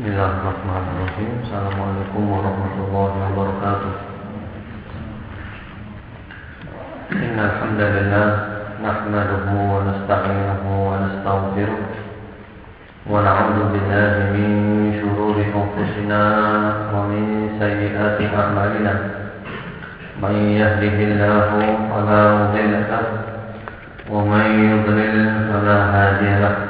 Bismillahirrahmanirrahim. Assalamualaikum warahmatullahi wabarakatuh. Inna alhamdulillah nahmaduhu wa nasta'inuhu wa nastaghfiruh wa na'udzu billahi min shururi anfusina wa min sayyiati a'malina. Man yahdihillahu fala mudilla lahu wa man yudlil fala hadiya lahu.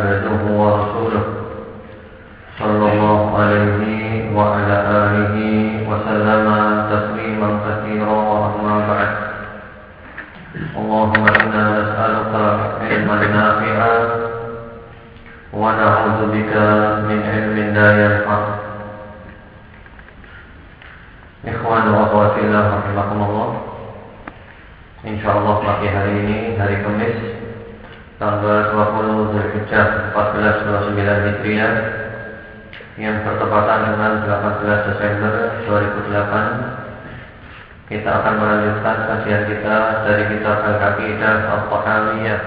Hijriah yang bertepatan dengan 18 Desember 2008 kita akan melanjutkan kajian kita dari kitab Al-Aqidah Al-Tahawiyah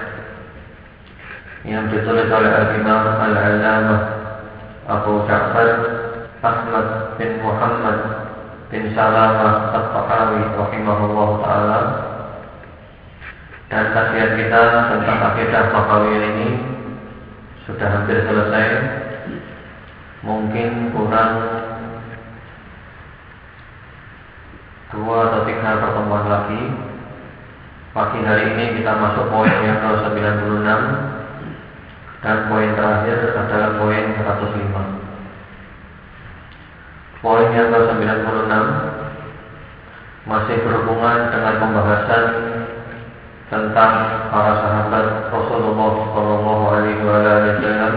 yang ditulis oleh Al-Imam Al-Allamah Abu Ja'far Ahmad bin Muhammad bin Salamah At-Tahawi rahimahullah taala. Dan kajian kita tentang akidah Tahawiyah ini sudah hampir selesai. Mungkin kurang dua atau tiga pertemuan lagi. Pagi hari ini kita masuk poin yang ke-96. Dan poin terakhir adalah poin 105 Poin yang ke-96 masih berhubungan dengan pembahasan tentang para sahabat Rasulullah Shallallahu Alaihi Wasallam.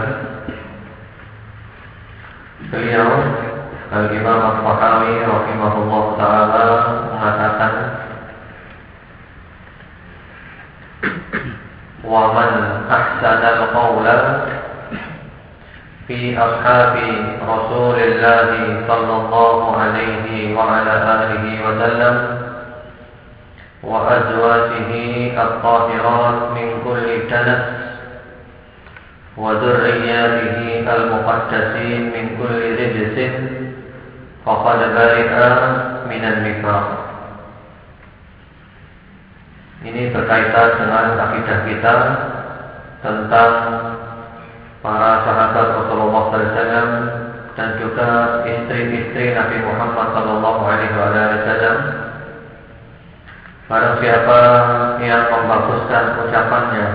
Beliau Al Imam Al-Fahawi rahimahullah taala mengatakan wa man ahsana al-qawla في أصحاب رسول الله صلى الله عليه وعلى آله وسلم وأزواجه الطاهرات من كل دنس وذرياته المقدسين من كل رجس فقد برئ من النفاق Ini berkaitan dengan akidah kita tentang para sahabat Rasulullah SAW dan juga istri-istri Nabi Muhammad Sallallahu Alaihi Wasallam. Barang siapa yang membaguskan ucapannya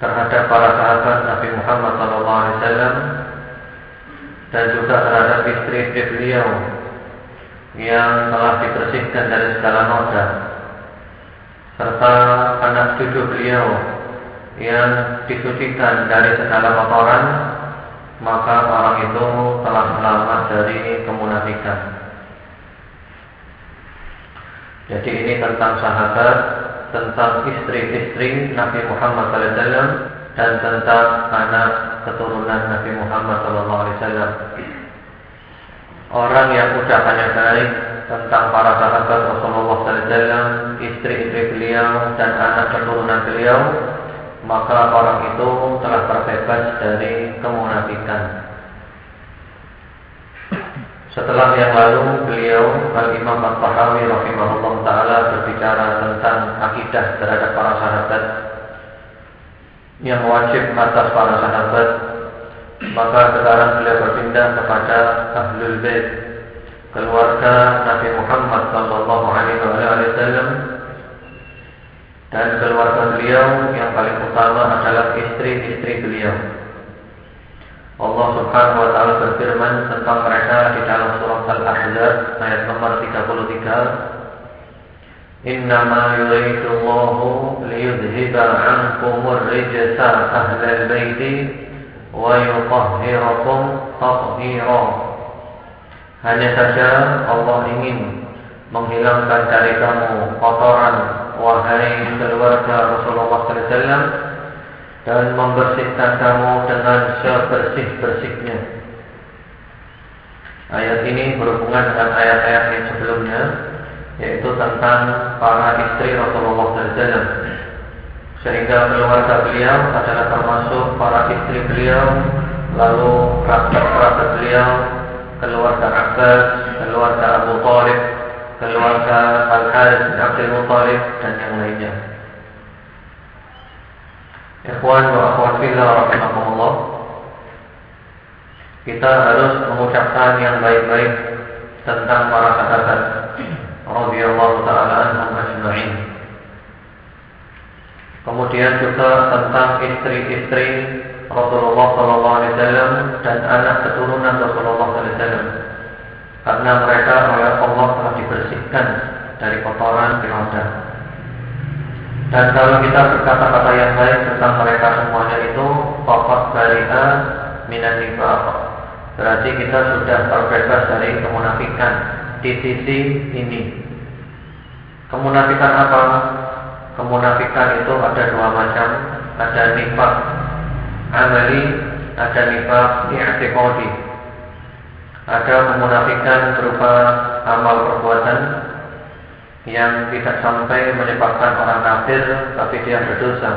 terhadap para sahabat Nabi Muhammad Wasallam dan juga terhadap istri-istri beliau yang telah dibersihkan dari segala noda serta anak cucu beliau yang disucikan dari segala kotoran maka orang itu telah selamat dari kemunafikan. Jadi ini tentang sahabat, tentang istri-istri Nabi Muhammad SAW dan tentang anak keturunan Nabi Muhammad SAW. Orang yang ucapannya baik tentang para sahabat Rasulullah SAW, istri-istri beliau dan anak keturunan beliau maka orang itu telah terbebas dari kemunafikan. Setelah yang lalu beliau Al-Imam Al-Tahawi rahimahullah taala berbicara tentang akidah terhadap para sahabat yang wajib atas para sahabat. Maka sekarang beliau berpindah kepada Ahlul Bait, keluarga Nabi Muhammad sallallahu alaihi wasallam dan keluarga beliau yang paling utama adalah istri-istri beliau. Allah Subhanahu wa taala berfirman tentang mereka di dalam surah Al-Ahzab ayat nomor 33. Innama yuridu Allahu liyudhiba 'ankumur rijsa ahlal baiti wa yutahhirakum tathira. Hanya saja Allah ingin menghilangkan dari kamu kotoran wahai keluarga Rasulullah SAW dan membersihkan kamu dengan sebersih-bersihnya. Ayat ini berhubungan dengan ayat-ayat yang sebelumnya yaitu tentang para istri Rasulullah SAW. Sehingga keluarga beliau adalah termasuk para istri beliau, lalu kerabat-kerabat beliau, keluarga Abbas, keluarga Abu Talib, keluarga Al-Harith bin Abdul Muttalib dan yang lainnya. Ikhwan wa akhwat fillah. Kita harus mengucapkan yang baik-baik tentang para sahabat radhiyallahu taala anhum ajma'in. Kemudian juga tentang istri-istri Rasulullah sallallahu alaihi wasallam dan anak keturunan Rasulullah sallallahu alaihi wasallam. Karena mereka oleh Allah telah dibersihkan dari kotoran dosa. Dan kalau kita berkata-kata yang baik tentang mereka semuanya itu Fakat bari'a minan nifaq. Berarti kita sudah terbebas dari kemunafikan Di sisi ini. Kemunafikan apa? Kemunafikan itu ada dua macam. Ada nifak amali Ada nifak i'tiqadi. Ada kemunafikan berupa amal perbuatan yang tidak sampai menyebabkan orang kafir tapi dia berdosa.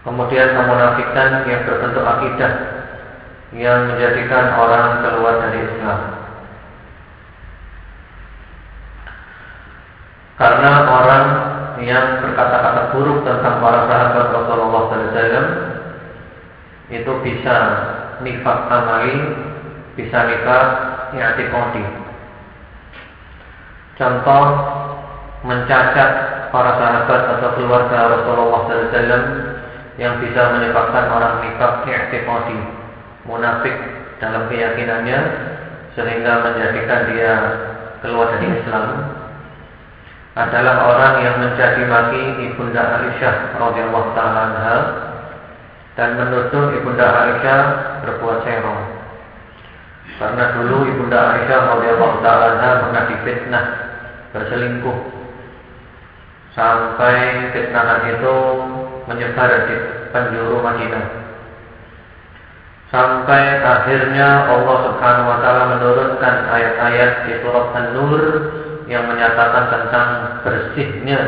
Kemudian kemunafikan yang berbentuk akidah yang menjadikan orang keluar dari Islam. Karena orang yang berkata-kata buruk tentang para sahabat Rasulullah SAW itu bisa nifak amali, bisa nifak i'tiqadi. Contoh mencacat para sahabat atau keluarga Rasulullah SAW yang bisa menyebabkan orang nikah i'tiqadi, munafik dalam keyakinannya sehingga menjadikan dia keluar dari Islam adalah orang yang menjadi maki ibunda Aisyah radhiyallahu taala anha dan menuduh ibunda Aisyah berbuat serong. Karena dulu ibunda Aisyah radhiyallahu taala anha pernah difitnah berselingkuh sampai fitnahan itu menyebar di penjuru Madinah sampai akhirnya Allah Subhanahu wa taala menurunkan ayat-ayat di surat An-Nur yang menyatakan tentang bersihnya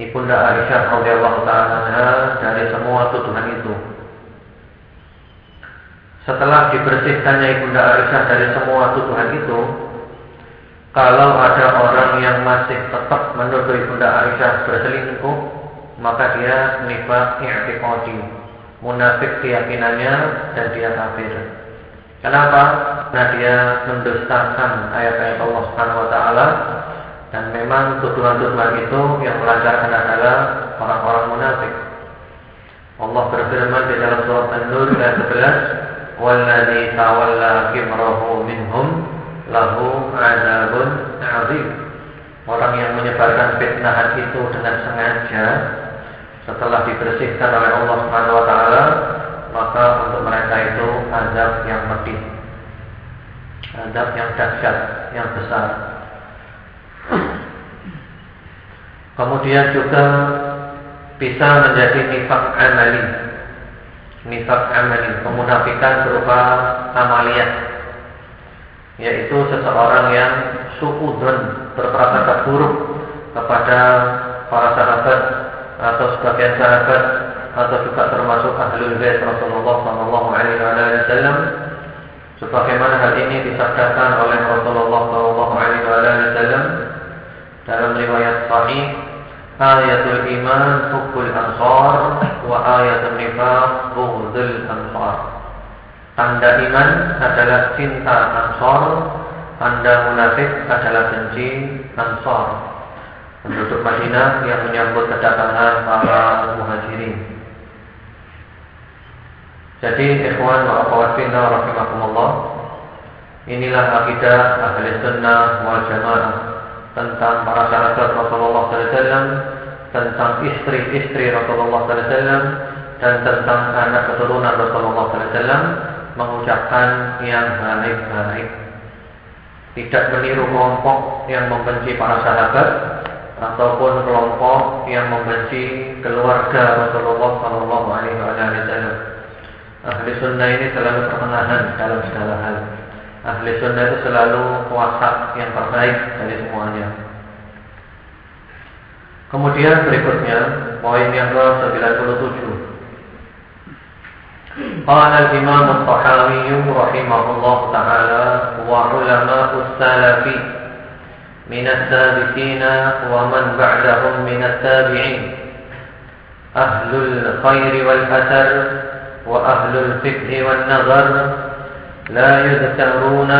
Ibunda Aisyah radhiyallahu taala dari semua tuduhan itu. Setelah dibersihkannya Ibunda Aisyah dari semua tuduhan itu, kalau ada orang yang masih tetap menuduh Ibunda Aisyah berselingkuh, maka dia nifak i'tiqadi, munafik keyakinannya dan dia kafir. Kenapa? Karena dia mendustakan ayat-ayat Allah Subhanahu wa taala dan memang tuduhan-tuduhan itu yang melancarkan adalah orang-orang munafik. Allah berfirman di dalam surat An-Nur ayat 11, "Wallazi tawalla kimrahu minhum lahu azabun azim. Orang yang menyebarkan fitnahan itu dengan sengaja setelah dibersihkan oleh Allah taala, maka untuk mereka itu azab yang pedih. Azab yang dahsyat, yang besar. Kemudian juga bisa menjadi nifak amali. Nifak amali, kemunafikan berupa amaliyah yaitu seseorang yang suudun berprasangka buruk kepada para sahabat atau sebagian sahabat atau juga termasuk ahlul bait Rasulullah sallallahu alaihi wasallam. Sebagaimana hal ini disabdakan oleh Rasulullah sallallahu alaihi wasallam dalam riwayat sahih ayatul iman hubbul ansar wa ayatul nifaq bughdul ansar. Tanda iman adalah cinta Ansor Tanda munafik adalah benci Ansor Penduduk Madinah yang menyambut kedatangan para muhajirin Jadi ikhwan wa akhwat fillah rahimakumullah Inilah akidah ahli sunnah wal jamaah Tentang para sahabat Rasulullah SAW Tentang istri-istri Rasulullah SAW Dan tentang anak keturunan Rasulullah SAW mengucapkan yang baik-baik. Tidak meniru kelompok yang membenci para sahabat ataupun kelompok yang membenci keluarga Rasulullah Shallallahu Alaihi Wasallam. Ahli sunnah ini selalu permenahan dalam segala hal. Ahli sunnah itu selalu kuasa yang terbaik dari semuanya. Kemudian berikutnya poin yang ke 97 قال الإمام الصحابي رحمه الله تعالى وعلماء السلف من السابقين ومن بعدهم من التابعين أهل الخير والأثر وأهل الفقه والنظر لا يذكرون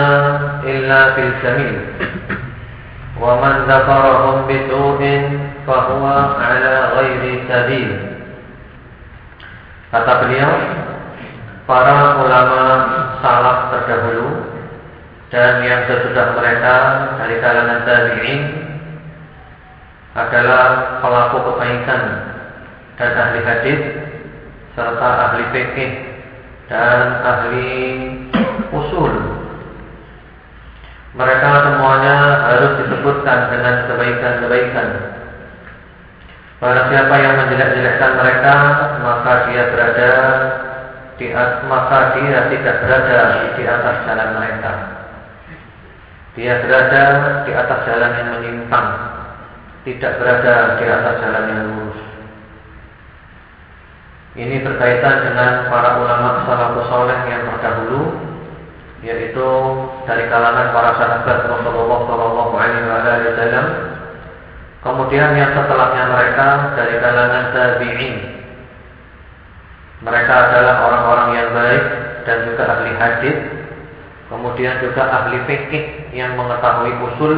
إلا في الجميل ومن ذكرهم بسوء فهو على غير سبيل. Kata para ulama salaf terdahulu dan yang sesudah mereka dari kalangan tabi'in adalah pelaku kebaikan dan ahli hadis serta ahli fikih dan ahli usul. Mereka semuanya harus disebutkan dengan kebaikan-kebaikan. Pada siapa yang menjelek-jelekkan mereka, maka dia berada di maka dia tidak berada di atas jalan mereka. Dia berada di atas jalan yang menyimpang, tidak berada di atas jalan yang lurus. Ini berkaitan dengan para ulama salafus saleh yang terdahulu yaitu dari kalangan para sahabat Rasulullah Shallallahu Alaihi Wasallam. Kemudian yang setelahnya mereka dari kalangan tabi'in. Mereka adalah orang-orang yang baik dan juga ahli hadis. Kemudian juga ahli fikih yang mengetahui usul.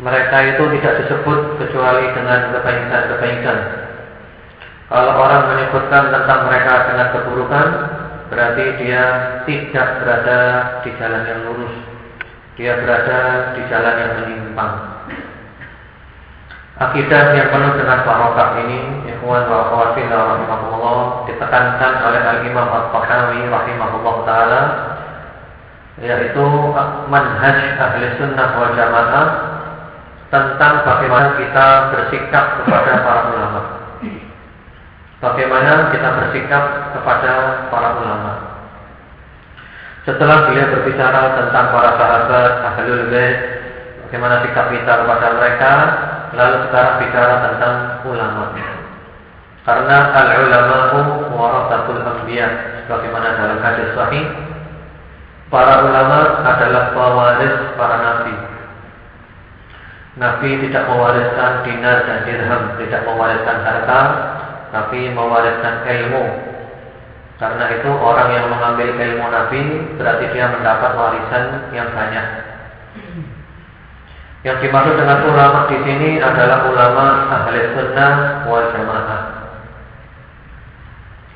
Mereka itu tidak disebut kecuali dengan kebaikan-kebaikan. Kalau orang menyebutkan tentang mereka dengan keburukan, berarti dia tidak berada di jalan yang lurus. Dia berada di jalan yang menyimpang. Akidah yang penuh dengan barokah ini, ikhwan wa akhwat rahimahullah, ditekankan oleh Al-Imam Al-Tahawi rahimahullah taala yaitu manhaj ahli sunnah wal jamaah tentang bagaimana kita bersikap kepada para ulama. Bagaimana kita bersikap kepada para ulama Setelah beliau berbicara tentang para sahabat Ahlul Bait Bagaimana sikap kita kepada mereka Lalu sekarang bicara tentang ulama Karena al-ulama'u warasatul anbiya Bagaimana dalam hadis sahih Para ulama adalah pewaris para nabi Nabi tidak mewariskan dinar dan dirham Tidak mewariskan harta tapi mewariskan ilmu. Karena itu orang yang mengambil ilmu Nabi berarti dia mendapat warisan yang banyak. Yang dimaksud dengan ulama di sini adalah ulama ahli sunnah wal jamaah.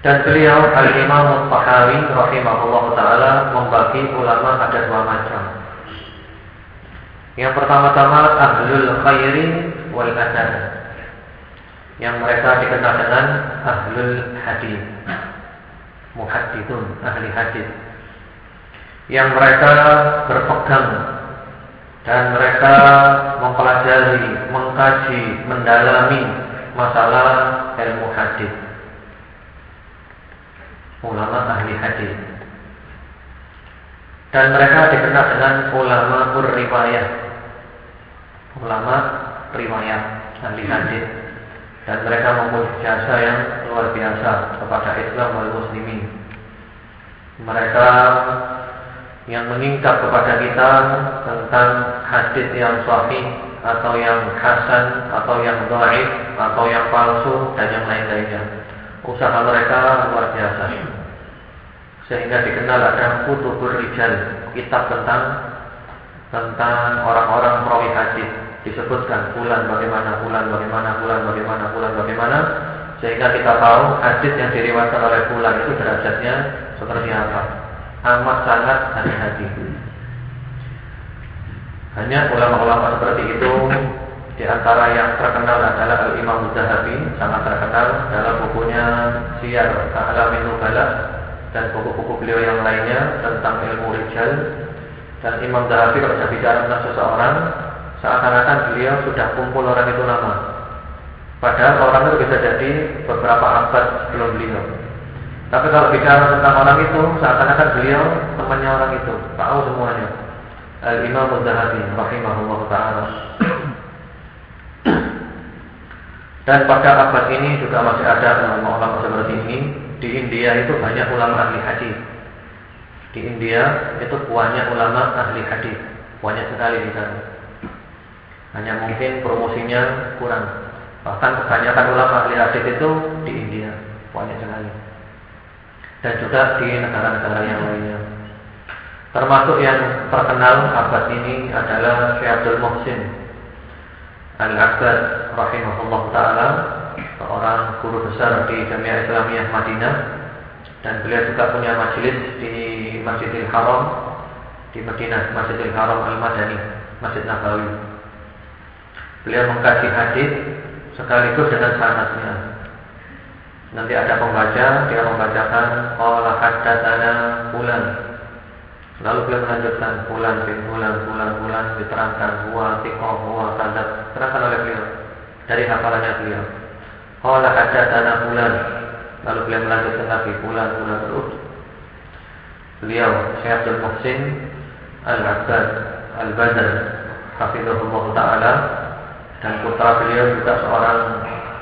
Dan beliau Al-Imam Tahawi rahimahullah taala membagi ulama ada dua macam. Yang pertama-tama ahlul khairi wal adab yang mereka dikenal dengan ahlul hadis muhaddithun ahli hadis yang mereka berpegang dan mereka mempelajari, mengkaji, mendalami masalah ilmu hadis. Ulama ahli hadis. Dan mereka dikenal dengan ulama riwayat. Ulama riwayat ahli hadis dan mereka mempunyai jasa yang luar biasa kepada Islam wal muslimin. Mereka yang meningkat kepada kita tentang hadis yang sahih atau yang hasan atau yang dhaif atau yang palsu dan yang lain-lainnya. Usaha mereka luar biasa. Sehingga dikenal ada kutubur rijal, kitab tentang tentang orang-orang perawi hadis disebutkan bulan bagaimana bulan bagaimana bulan bagaimana bulan bagaimana sehingga kita tahu hadis yang diriwayatkan oleh bulan itu derajatnya seperti apa amat sangat hati-hati hanya ulama-ulama seperti itu di antara yang terkenal adalah Al-Imam Zahabi sangat terkenal dalam bukunya Siyar A'lamin Nubala dan buku-buku beliau yang lainnya tentang ilmu rijal dan Imam Zahabi kalau bicara tentang seseorang Seakan-akan beliau sudah kumpul orang itu lama. Padahal orang itu bisa jadi beberapa abad sebelum beliau. Tapi kalau bicara tentang orang itu, seakan-akan beliau temannya orang itu, tahu semuanya. Al Imam Zahabi rahimahullah taala. Dan pada abad ini juga masih ada ulama-ulama seperti ini. Di India itu banyak ulama ahli hadis. Di India itu banyak ulama ahli hadis, banyak sekali di sana. Hanya mungkin promosinya kurang. Bahkan kebanyakan ulama ahli hadis itu di India, banyak sekali. Dan juga di negara-negara yang lainnya. Termasuk yang terkenal abad ini adalah Syekh Abdul Muhsin Al-Abbad rahimahullah taala seorang guru besar di Jamiah Islamiyah Madinah dan beliau juga punya majelis di Masjidil Haram di Madinah, Masjidil Haram Al-Madani, Masjid Nabawi. Beliau mengkaji hadis sekaligus dengan sanadnya. Nanti ada pembaca, dia membacakan qala haddatsana fulan Lalu beliau melanjutkan bulan bin bulan bulan bulan diterangkan huwa tiqah huwa kadat terangkan oleh beliau dari hafalannya beliau. Qala tanah bulan. Lalu beliau melanjutkan lagi bulan bulan terus. Beliau Syekh Abdul Muhsin Al-Abbad Al-Badr Hafizahullah Ta'ala dan putra beliau juga seorang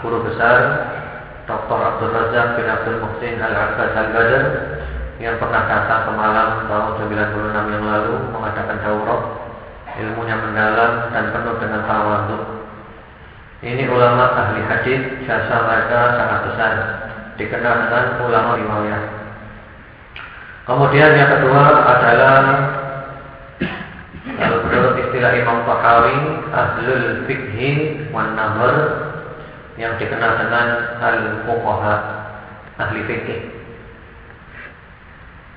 guru besar Dr. Abdul Razak bin Abdul Muhsin Al-Abbad Al-Badr yang pernah datang ke tahun 96 yang lalu mengadakan daurah ilmunya mendalam dan penuh dengan tawadhu. Ini ulama ahli hadis jasa mereka sangat besar dikenal dengan ulama riwayat. Kemudian yang kedua adalah kalau menurut istilah Imam Tahawi ahlul fikhi wan namr yang dikenal dengan al-fuqaha ahli fikih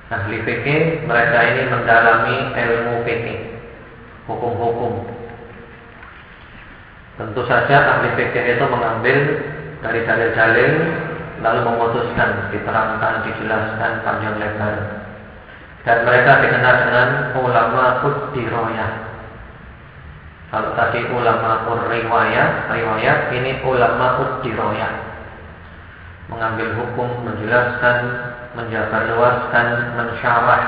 Ahli fikih mereka ini mendalami ilmu fikih, hukum-hukum. Tentu saja ahli fikih itu mengambil dari dalil-dalil lalu memutuskan, diterangkan, dijelaskan panjang lebar. Dan mereka dikenal dengan ulama uddiroyah. Kalau tadi ulama riwayat, riwayat ini ulama uddiroyah. Mengambil hukum, menjelaskan, menjabarluaskan, mensyarah.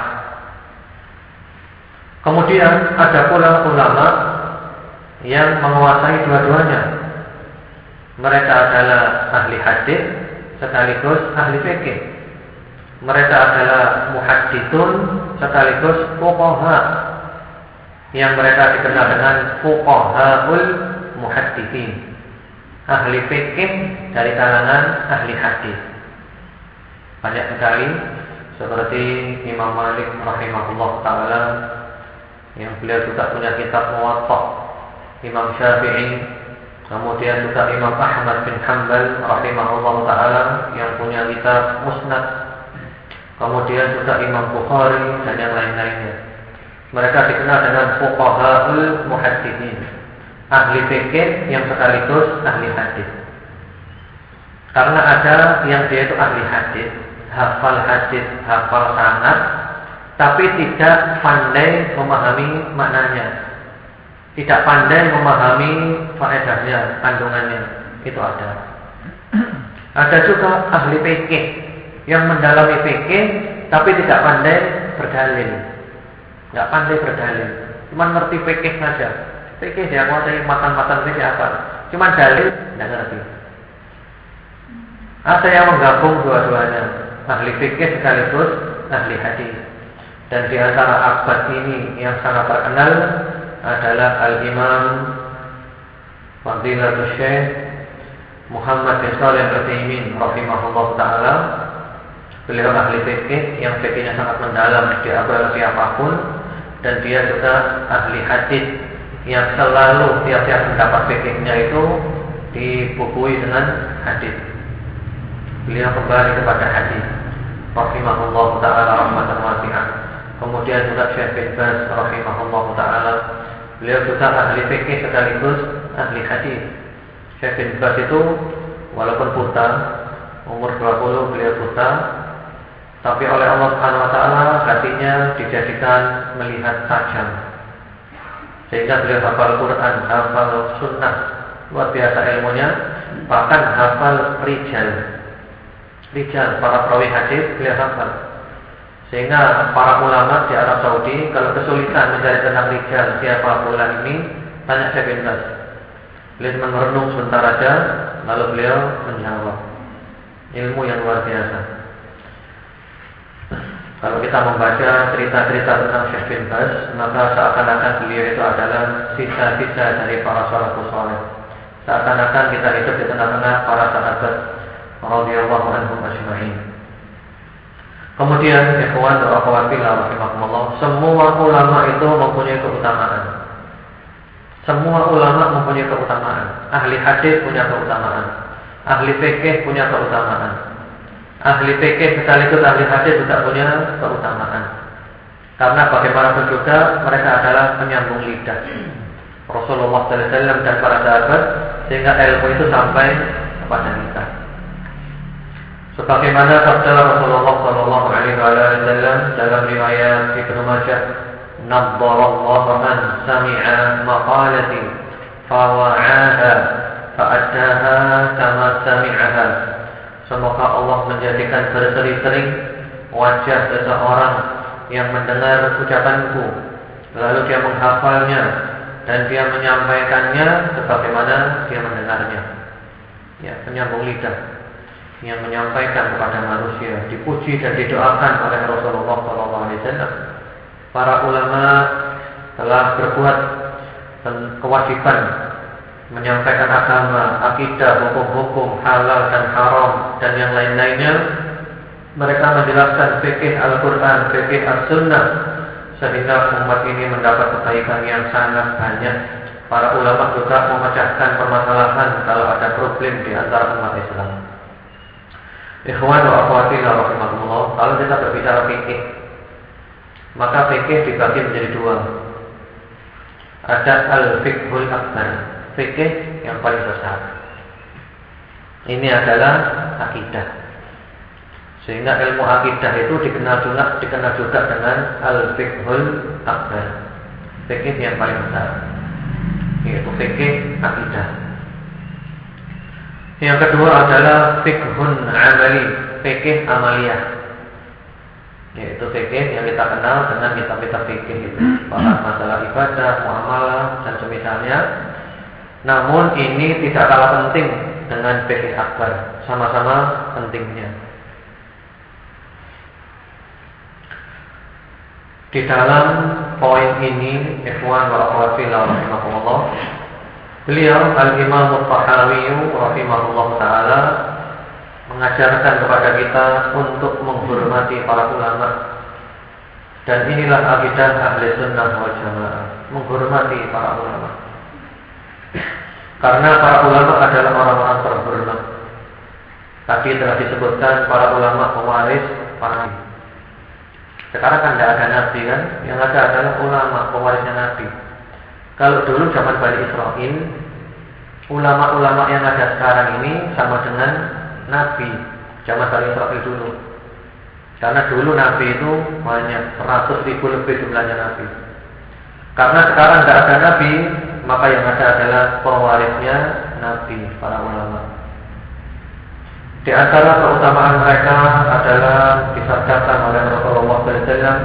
Kemudian ada pula ulama yang menguasai dua-duanya. Mereka adalah ahli hadis sekaligus ahli fikih. Mereka adalah muhadditsun sekaligus fuqaha yang mereka dikenal dengan fuqahaul muhadditsin. Ahli fikih dari kalangan ahli hadis. Banyak sekali seperti Imam Malik rahimahullah taala yang beliau juga punya kitab Muwatta. Imam Syafi'i, kemudian juga Imam Ahmad bin Hanbal rahimahullah taala yang punya kitab Musnad. Kemudian juga Imam Bukhari dan yang lain-lainnya. Mereka dikenal dengan fuqahaul muhadditsin, ahli fikih yang sekaligus ahli hadis. Karena ada yang dia itu ahli hadis, hafal hadis, hafal sanad, tapi tidak pandai memahami maknanya. Tidak pandai memahami faedahnya, kandungannya. Itu ada. Ada juga ahli fikih yang mendalami fikih tapi tidak pandai berdalil. Tidak pandai berdalil. Cuma ngerti fikih saja. Fikih dia menguasai matan-matan fikih apa? Cuma dalil tidak ngerti. Ada yang menggabung dua-duanya ahli fikih sekaligus ahli hadis. Dan di antara abad ini yang sangat terkenal adalah Al-Imam Fadilatul Syekh Muhammad bin Shalih Al-Utsaimin rahimahullah taala. Beliau ahli fikih yang fikihnya sangat mendalam di abad siapa pun dan dia juga ahli hadis yang selalu tiap-tiap pendapat fikihnya itu dibukui dengan hadis. Beliau kembali kepada hadis rahimahullah taala rahmatan wasi'ah. Kemudian juga Syekh bin Baz rahimahullah taala beliau juga ahli fikih sekaligus ahli hadis. Syekh bin Baz itu walaupun buta umur 20 beliau buta tapi oleh Allah Subhanahu wa taala hatinya dijadikan melihat tajam. Sehingga beliau hafal Quran, hafal sunnah, luar biasa ilmunya, bahkan hafal rijal rijal, para perawi hadis beliau hafal. Sehingga para ulama di Arab Saudi kalau kesulitan mencari tentang rijal siapa pula ini, tanya saya bin Beliau merenung sebentar aja, lalu beliau menjawab. Ilmu yang luar biasa. Kalau kita membaca cerita-cerita tentang Syekh bin Bas, maka seakan-akan beliau itu adalah sisa-sisa dari para salafus saleh. Seakan-akan kita hidup di tengah-tengah para sahabat radhiyallahu anhum ajma'in. Kemudian ikhwan wa akhwat fillah semua ulama itu mempunyai keutamaan. Semua ulama mempunyai keutamaan. Ahli hadis punya keutamaan. Ahli fikih punya keutamaan ahli PK sekaligus ahli hadis juga punya keutamaan. Karena bagaimanapun juga mereka adalah penyambung lidah Rasulullah Sallallahu Alaihi Wasallam dan para sahabat sehingga ilmu itu sampai kepada kita. Sebagaimana sabda Rasulullah Shallallahu Alaihi Wasallam dalam riwayat Ibnu Majah, "Nabbarallah man sami'a maqalati fawa'aha fa'addaha kama sami'aha." Semoga Allah menjadikan berseri-sering wajah seseorang yang mendengar ucapanku. Lalu dia menghafalnya Dan dia menyampaikannya sebagaimana dia mendengarnya. Ya, penyambung lidah Yang menyampaikan kepada manusia Dipuji dan didoakan oleh Rasulullah SAW para ulama telah berbuat kewajiban menyampaikan agama, akidah, hukum-hukum halal dan haram dan yang lain-lainnya. Mereka menjelaskan fikih Al-Quran, fikih As-Sunnah sehingga umat ini mendapat kebaikan yang sangat banyak. Para ulama juga memecahkan permasalahan kalau ada problem di antara umat Islam. Ikhwan wa akhwati rahimahullah, kalau kita berbicara fikih maka fikih dibagi menjadi dua. Ada al-fiqhul akbar, fikih yang paling besar. Ini adalah akidah. Sehingga ilmu akidah itu dikenal juga dikenal juga dengan al-fiqhul akbar. Fikih yang paling besar. Yaitu fikih akidah. Yang kedua adalah fikhun amali, fikih amaliyah yaitu fikih yang kita kenal dengan kitab-kitab fikih itu bahas masalah ibadah, muamalah dan semisalnya. Namun ini tidak kalah penting dengan fikih akbar, sama-sama pentingnya. Di dalam poin ini, ikhwan wa akhwat rahimahullah, beliau Al-Imam Al-Tahawi rahimahullah taala mengajarkan kepada kita untuk menghormati para ulama. Dan inilah akidah ahli sunnah wal jamaah, menghormati para ulama. Karena para ulama adalah orang-orang terhormat. Tadi telah disebutkan para ulama pewaris para nabi. Sekarang kan tidak ada nabi kan, yang ada adalah ulama pewarisnya nabi. Kalau dulu zaman Bani Israel, ulama-ulama yang ada sekarang ini sama dengan Nabi zaman Bani Israel dulu. Karena dulu Nabi itu banyak seratus ribu lebih jumlahnya Nabi. Karena sekarang tidak ada Nabi, maka yang ada adalah pewarisnya Nabi para ulama. Di antara keutamaan mereka adalah disabdakan oleh Rasulullah SAW,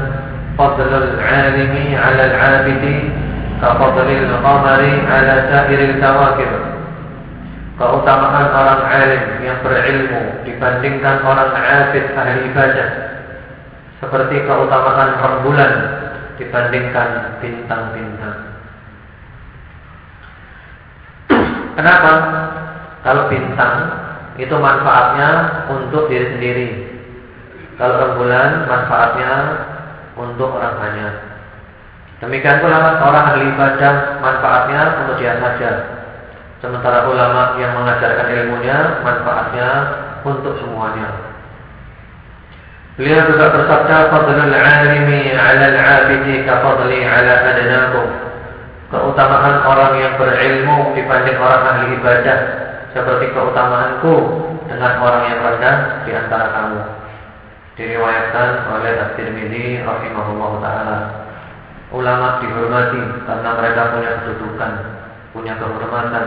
"Fadlul 'alimi 'ala al-'abidi ka fadlil qamari 'ala sa'iril kawakib." keutamaan orang alim yang berilmu dibandingkan orang abid ahli ibadah seperti keutamaan rembulan dibandingkan bintang-bintang. Kenapa? Kalau bintang itu manfaatnya untuk diri sendiri. Kalau rembulan manfaatnya untuk orang banyak. Demikian pula orang ahli ibadah manfaatnya untuk dia saja Sementara ulama yang mengajarkan ilmunya manfaatnya untuk semuanya. Beliau juga bersabda fadlul alimi 'ala al-'abidi ka fadli 'ala adnakum. Keutamaan orang yang berilmu dibanding orang ahli ibadah seperti keutamaanku dengan orang yang rendah di antara kamu. Diriwayatkan oleh At-Tirmidzi rahimahullah taala. Ulama dihormati karena mereka punya kedudukan, punya kehormatan,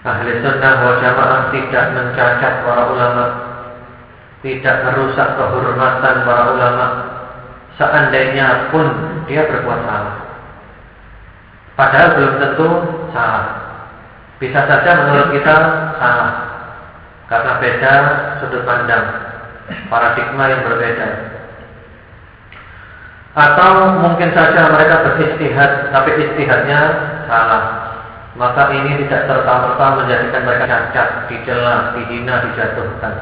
Ahli sunnah wal jamaah tidak mencacat para ulama tidak merusak kehormatan para ulama seandainya pun dia berbuat salah. Padahal belum tentu salah. Bisa saja menurut kita salah. Karena beda sudut pandang, paradigma yang berbeda. Atau mungkin saja mereka beristihad, tapi istihadnya salah. Maka ini tidak serta-merta menjadikan mereka cacat, dicela, dihina, dijatuhkan.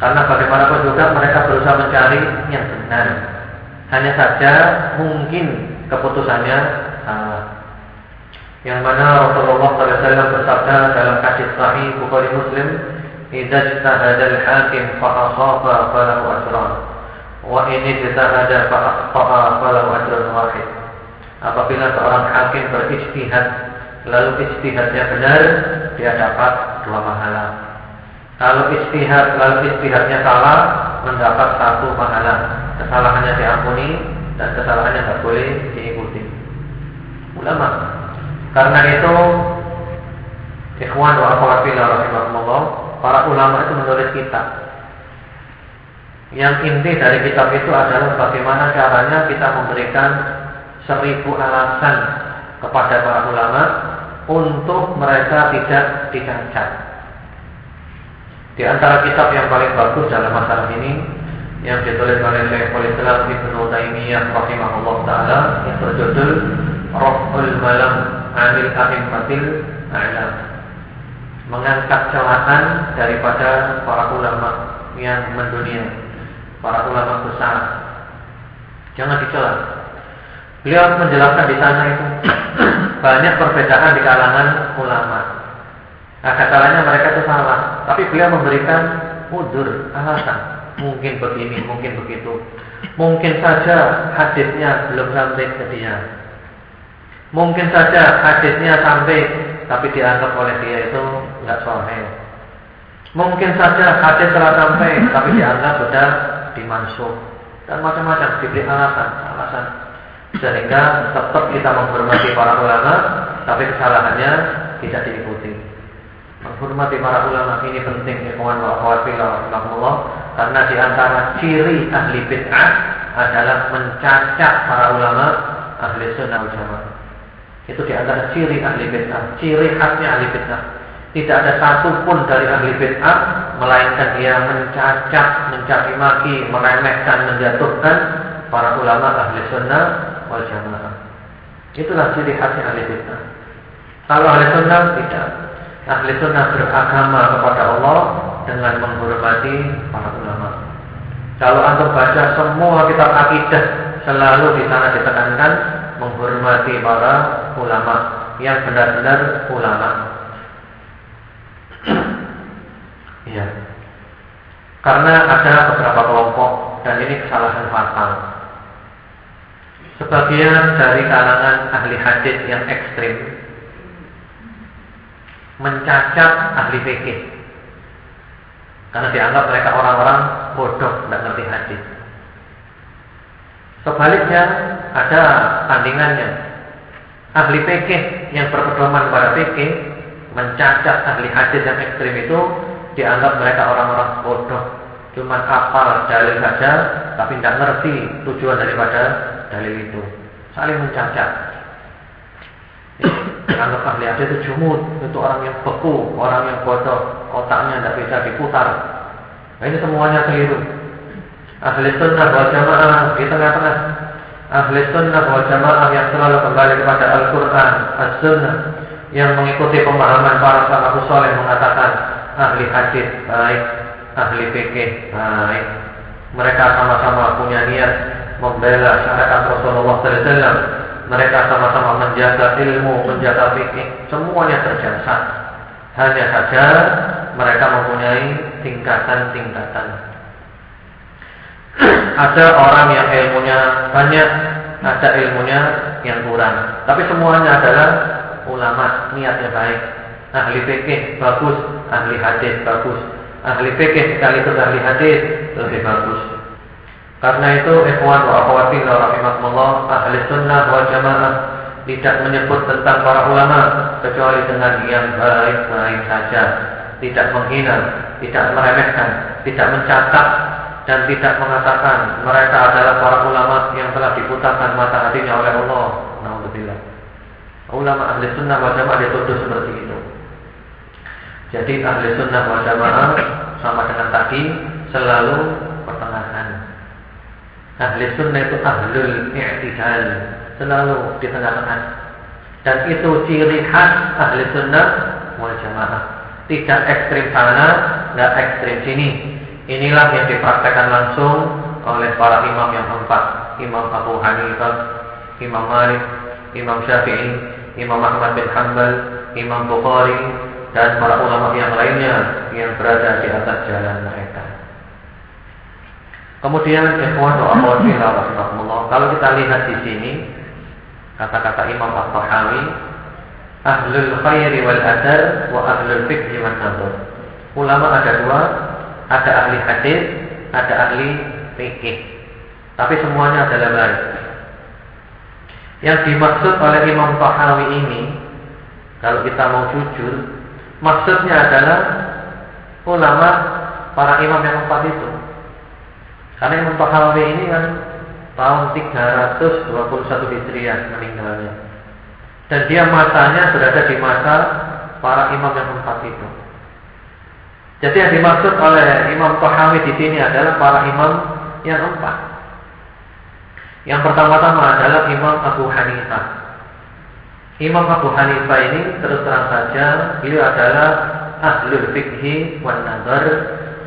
Karena bagaimanapun juga mereka berusaha mencari yang benar. Hanya saja mungkin keputusannya salah. Yang mana Rasulullah SAW bersabda dalam hadis Sahih Bukhari Muslim, "Idza ijtahada al-hakim fa asaba falahu ajran, wa in ijtahada fa akhta'a falahu ajrun wahid." Apabila seorang hakim berijtihad lalu ijtihadnya benar, dia dapat dua pahala. Kalau istihad, lalu istihadnya salah, mendapat satu pahala. Kesalahannya diampuni dan kesalahannya tidak boleh diikuti. Ulama. Karena itu, ikhwan wa akhwat fillah para ulama itu menulis kitab. Yang inti dari kitab itu adalah bagaimana caranya kita memberikan seribu alasan kepada para ulama untuk mereka tidak dicacat di antara kitab yang paling bagus dalam masalah ini yang ditulis oleh Syekhul Islam Ibnu Taimiyah rahimahullah taala yang berjudul Raf'ul Malam 'anil A'immatil A'lam. Mengangkat celaan daripada para ulama yang mendunia, para ulama besar. Jangan dicela. Beliau menjelaskan di sana itu banyak perbedaan di kalangan ulama. Nah, kalanya mereka itu salah, tapi beliau memberikan mudur, alasan. Mungkin begini, mungkin begitu. Mungkin saja hadisnya belum sampai ke dia. Mungkin saja hadisnya sampai, tapi dianggap oleh dia itu nggak sahih. Mungkin saja hadis telah sampai, tapi dianggap sudah dimansuh dan macam-macam diberi alasan, alasan sehingga tetap kita menghormati para ulama, tapi kesalahannya tidak diikuti. Menghormati para ulama ini penting ikhwan wa akhwat fillah karena di antara ciri ahli bid'ah adalah mencacat para ulama ahli sunnah wal. Itu di antara ciri ahli bid'ah, ciri khasnya ahli bid'ah. Tidak ada satupun dari ahli bid'ah melainkan dia mencacat, mencaci maki, meremehkan, menjatuhkan para ulama ahli sunnah wal jamaah. Itulah ciri khasnya ahli bid'ah. Kalau ahli sunnah tidak Ahli sunnah beragama kepada Allah dengan menghormati para ulama. Kalau anda baca semua kitab akidah selalu di sana ditekankan menghormati para ulama yang benar-benar ulama. ya. Karena ada beberapa kelompok dan ini kesalahan fatal. Sebagian dari kalangan ahli hadis yang ekstrim mencacat ahli fikih. Karena dianggap mereka orang-orang bodoh, tidak ngerti hadis. Sebaliknya ada tandingannya. Ahli fikih yang berpedoman pada fikih mencacat ahli hadis yang ekstrim itu dianggap mereka orang-orang bodoh. Cuma kapal dalil saja, tapi tidak ngerti tujuan daripada dalil itu. Saling mencacat. Anggap ahli hadis itu jumud, itu orang yang beku, orang yang bodoh, otaknya tidak bisa diputar. Nah ini semuanya keliru. Ahli sunnah wal jamaah di tengah-tengah. Ahli sunnah wal jamaah yang selalu kembali kepada Al-Quran, As-Sunnah, yang mengikuti pemahaman para sahabat soleh mengatakan ahli hadis baik, ahli fikih baik. Mereka sama-sama punya niat membela syariat Rasulullah SAW mereka sama-sama menjaga ilmu, menjaga fikih, semuanya terjasa. Hanya saja mereka mempunyai tingkatan-tingkatan. Ada orang yang ilmunya banyak, ada ilmunya yang kurang. Tapi semuanya adalah ulama, niatnya baik. Ahli fikih bagus, ahli hadis bagus. Ahli fikih sekaligus ahli hadis lebih bagus. Karena itu ikhwan wa akhwati rahimakumullah ahli sunnah wal jamaah tidak menyebut tentang para ulama kecuali dengan yang baik-baik saja, tidak menghina, tidak meremehkan, tidak mencatat dan tidak mengatakan mereka adalah para ulama yang telah diputarkan mata hatinya oleh Allah. Alhamdulillah. Ulama ahli sunnah wal jamaah dituduh seperti itu. Jadi ahli sunnah wal jamaah sama dengan tadi selalu pertengahan. Ahli sunnah itu ahlul i'tidal, selalu di tengah-tengah. Dan itu ciri khas ahli sunnah wal jamaah. Tidak ekstrim sana, tidak ekstrim sini. Inilah yang dipraktekkan langsung oleh para imam yang empat. Imam Abu Hanifah, Imam Malik, Imam Syafi'i, Imam Ahmad bin Hanbal, Imam Bukhari, dan para ulama yang lainnya yang berada di atas jalan mereka. Kemudian ikhwan wa kalau kita lihat di sini kata-kata Imam At-Tahawi ahlul khairi wal adar wa ahlul fikhi wal. Ulama ada dua, ada ahli hadis, ada ahli fikih. Tapi semuanya adalah baik. Yang dimaksud oleh Imam Tahawi ini, kalau kita mau jujur, maksudnya adalah ulama para imam yang empat itu. Karena Imam Tahawi ini kan tahun 321 Hijriah meninggalnya. Dan dia masanya berada di masa para imam yang empat itu. Jadi yang dimaksud oleh Imam Tahawi di sini adalah para imam yang empat. Yang pertama-tama adalah Imam Abu Hanifah. Imam Abu Hanifah ini terus terang saja beliau adalah ahlul fikhi wan nazar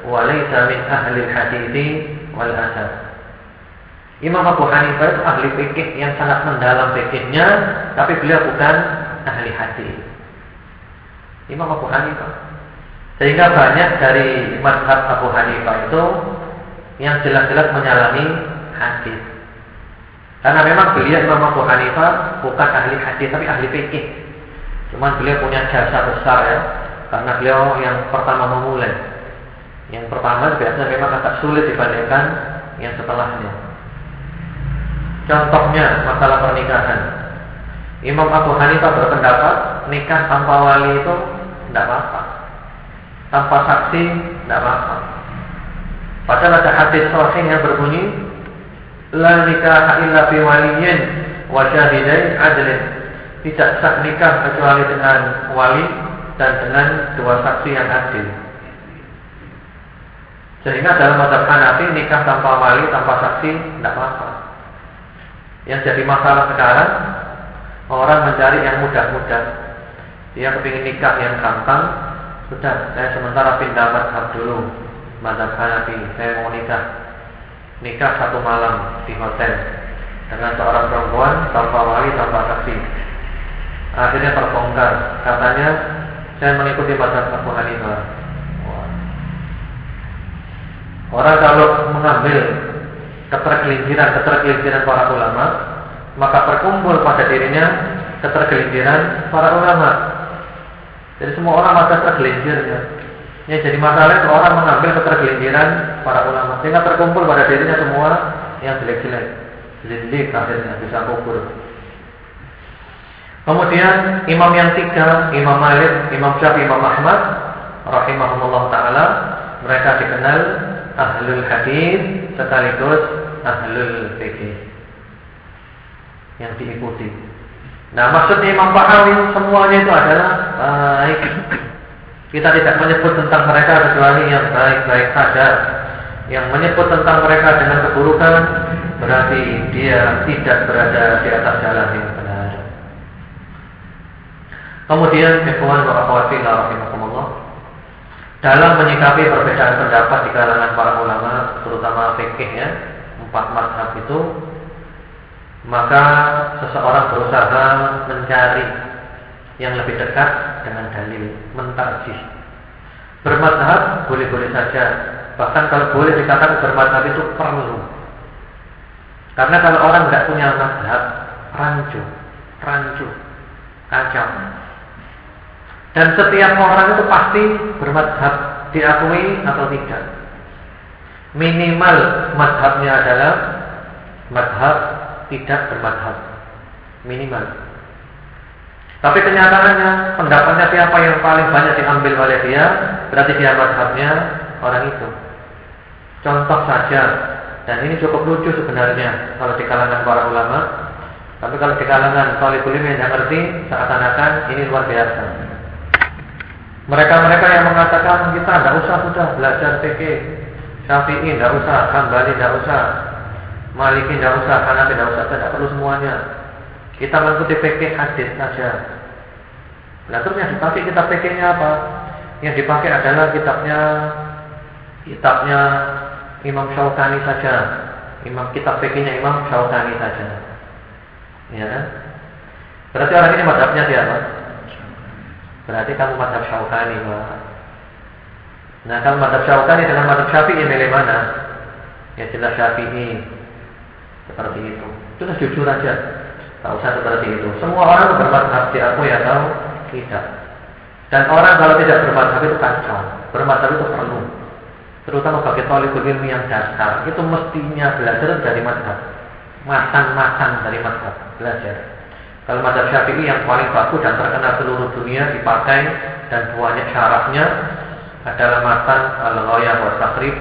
wa laysa min ahli hadithi wal asar. Imam Abu Hanifah itu ahli fikih yang sangat mendalam fikihnya, tapi beliau bukan ahli hadis. Imam Abu Hanifah. Sehingga banyak dari mazhab Abu Hanifah itu yang jelas-jelas menyalami hadis. Karena memang beliau Imam Abu Hanifah bukan ahli hadis tapi ahli fikih. Cuman beliau punya jasa besar ya, karena beliau yang pertama memulai. Yang pertama biasanya memang agak sulit dibandingkan yang setelahnya. Contohnya masalah pernikahan. Imam Abu Hanifah berpendapat nikah tanpa wali itu tidak apa-apa. Tanpa saksi tidak apa-apa. Padahal ada hadis sahih yang berbunyi La nikah illa bi waliyin wa syahidain adlin. Tidak sah nikah kecuali dengan wali dan dengan dua saksi yang adil. Sehingga dalam mazhab Hanafi nikah tanpa wali, tanpa saksi tidak apa-apa. Yang jadi masalah sekarang orang mencari yang mudah-mudah. Dia kepingin nikah yang gampang, sudah saya sementara pindah mazhab dulu, mazhab Hanafi. Saya mau nikah nikah satu malam di hotel dengan seorang perempuan tanpa wali tanpa saksi. Akhirnya terbongkar. Katanya saya mengikuti mazhab Abu Hanifah. Orang kalau mengambil ketergelinciran ketergelinciran para ulama, maka berkumpul pada dirinya ketergelinciran para ulama. Jadi semua orang maka tergelincir ya. Yang jadi masalah itu orang mengambil ketergelinciran para ulama sehingga terkumpul pada dirinya semua yang jelek-jelek. Zindik akhirnya bisa kubur. Kemudian imam yang tiga, Imam Malik, Imam Syafi'i, Imam Ahmad rahimahumullah taala, mereka dikenal ahlul hadis sekaligus ahlul fikih yang diikuti. Nah, maksudnya Imam Bahawi semuanya itu adalah baik kita tidak menyebut tentang mereka kecuali yang baik-baik saja. Yang menyebut tentang mereka dengan keburukan berarti dia tidak berada di atas jalan yang benar. Kemudian ikhwan wa akhwati rahimakumullah dalam menyikapi perbedaan pendapat di kalangan para ulama terutama fikih ya, empat mazhab itu maka seseorang berusaha mencari yang lebih dekat dengan dalil mentarjih. Bermadhab boleh-boleh saja. Bahkan kalau boleh dikatakan bermadhab itu perlu. Karena kalau orang tidak punya madhab, rancu, rancu, kacau. Dan setiap orang itu pasti bermadhab, diakui atau tidak. Minimal madhabnya adalah madhab tidak bermadhab. Minimal. Tapi kenyataannya pendapatnya siapa yang paling banyak diambil oleh dia berarti dia madhabnya orang itu. Contoh saja, dan ini cukup lucu sebenarnya kalau di kalangan para ulama. Tapi kalau di kalangan talibul yang ngerti, seakan-akan ini luar biasa. Mereka-mereka yang mengatakan kita tidak usah sudah belajar fikih, Syafi'i tidak usah, Hambali tidak usah, Maliki tidak usah, karena tidak usah, tidak perlu semuanya. Kita mengikuti fikih hadis saja. Nah terus yang dipakai kitab fikihnya apa? Yang dipakai adalah kitabnya kitabnya Imam Syaukani saja. Imam kitab fikihnya Imam Syaukani saja. Ya? Berarti orang ini madhabnya siapa? Berarti kamu madhab Syaukani, Pak. Nah, kalau madhab Syaukani dengan madhab Syafi'i milih mana? Ya jelas Syafi'i. Seperti itu. Itu jujur aja. Tak usah seperti itu. Semua orang bermadhab aku ya tahu tidak. Dan orang kalau tidak bermadhab itu kacau. Bermadhab itu perlu. Terutama bagi talibul ilmi yang dasar. Itu mestinya belajar dari madhab. Matan-matan dari madhab. Belajar. Kalau madhab syafi'i yang paling bagus dan terkenal seluruh dunia dipakai dan banyak syaratnya adalah matan al-ghayah wa takrib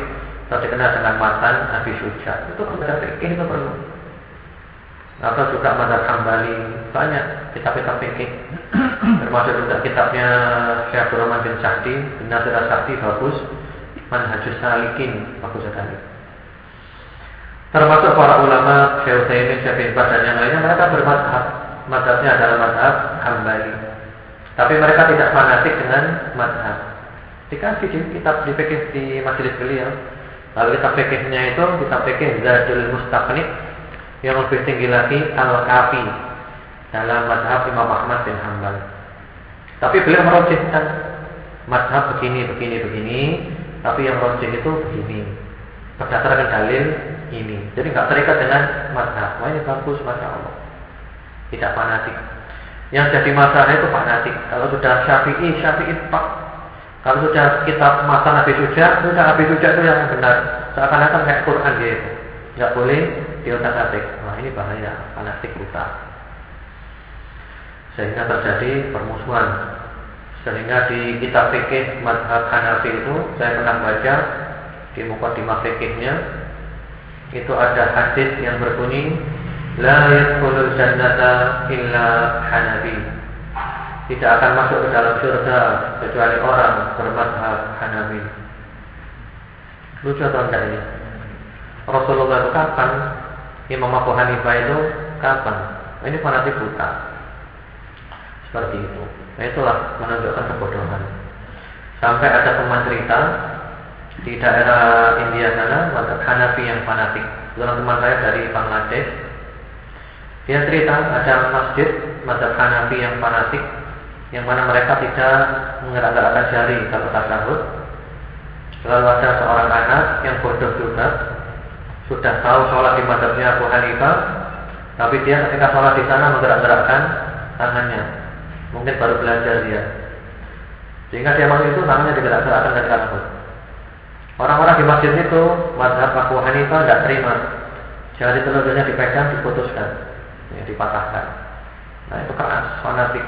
atau dikenal dengan matan Nabi Suja. Itu belajar fikih itu perlu. Atau juga madhab Hambali. Banyak kitab-kitab fikih. Termasuk juga kitabnya Syekh Rahman bin Sa'di bin Nasir Sa'di bagus. Manhajus Salikin bagus sekali. Termasuk para ulama Syekh Utsaimin Syekh bin dan yang lainnya mereka bermadhab. Madhabnya adalah madhab Hambali. Tapi mereka tidak fanatik dengan madhab. Dikasih kitab di fikih di majelis beliau lalu kitab fikihnya itu kitab fikih Zadul Mustaqni yang lebih tinggi lagi Al-Kafi dalam madhab Imam Ahmad bin Hanbal. Tapi beliau merojihkan madhab begini, begini, begini, tapi yang rojih itu begini. Berdasarkan dalil ini. Jadi nggak terikat dengan madhab. Wah ini bagus, masya Allah. Tidak fanatik. Yang jadi masalah itu fanatik. Kalau sudah syafi'i, syafi'i pak. Kalau sudah kitab masa Nabi Suja, sudah Nabi Suja itu yang benar. Seakan-akan kayak Quran gitu. Nggak boleh diotak-atik. Wah ini bahaya, fanatik buta. Sehingga terjadi permusuhan. Sehingga di kitab fikih madhab Hanafi itu saya pernah baca di mukadimah fikihnya itu ada hadis yang berbunyi la yadkhulul jannata illa Hanafi. Tidak akan masuk ke dalam surga kecuali orang bermadhab Hanafi. Lucu atau enggak ini? Rasulullah itu kapan? Imam Abu Hanifah itu kapan? Ini fanatik buta. Seperti itu. Nah itulah menunjukkan kebodohan. Sampai ada teman cerita di daerah India sana, Hanafi yang fanatik. Teman-teman saya dari Bangladesh. Dia cerita ada masjid madhab Hanafi yang fanatik yang mana mereka tidak menggerak-gerakkan jari kalau tasawuf. Lalu ada seorang anak yang bodoh juga sudah tahu sholat di madhabnya Abu Hanifah, tapi dia ketika sholat di sana menggerak-gerakkan tangannya. Mungkin baru belajar dia. Sehingga dia masuk itu tangannya digerak-gerakkan dan takut. Orang-orang di masjid itu madhab Abu Hanifah tidak terima. Jari telurnya dipegang, diputuskan, ya, dipatahkan. Nah itu keras, fanatik.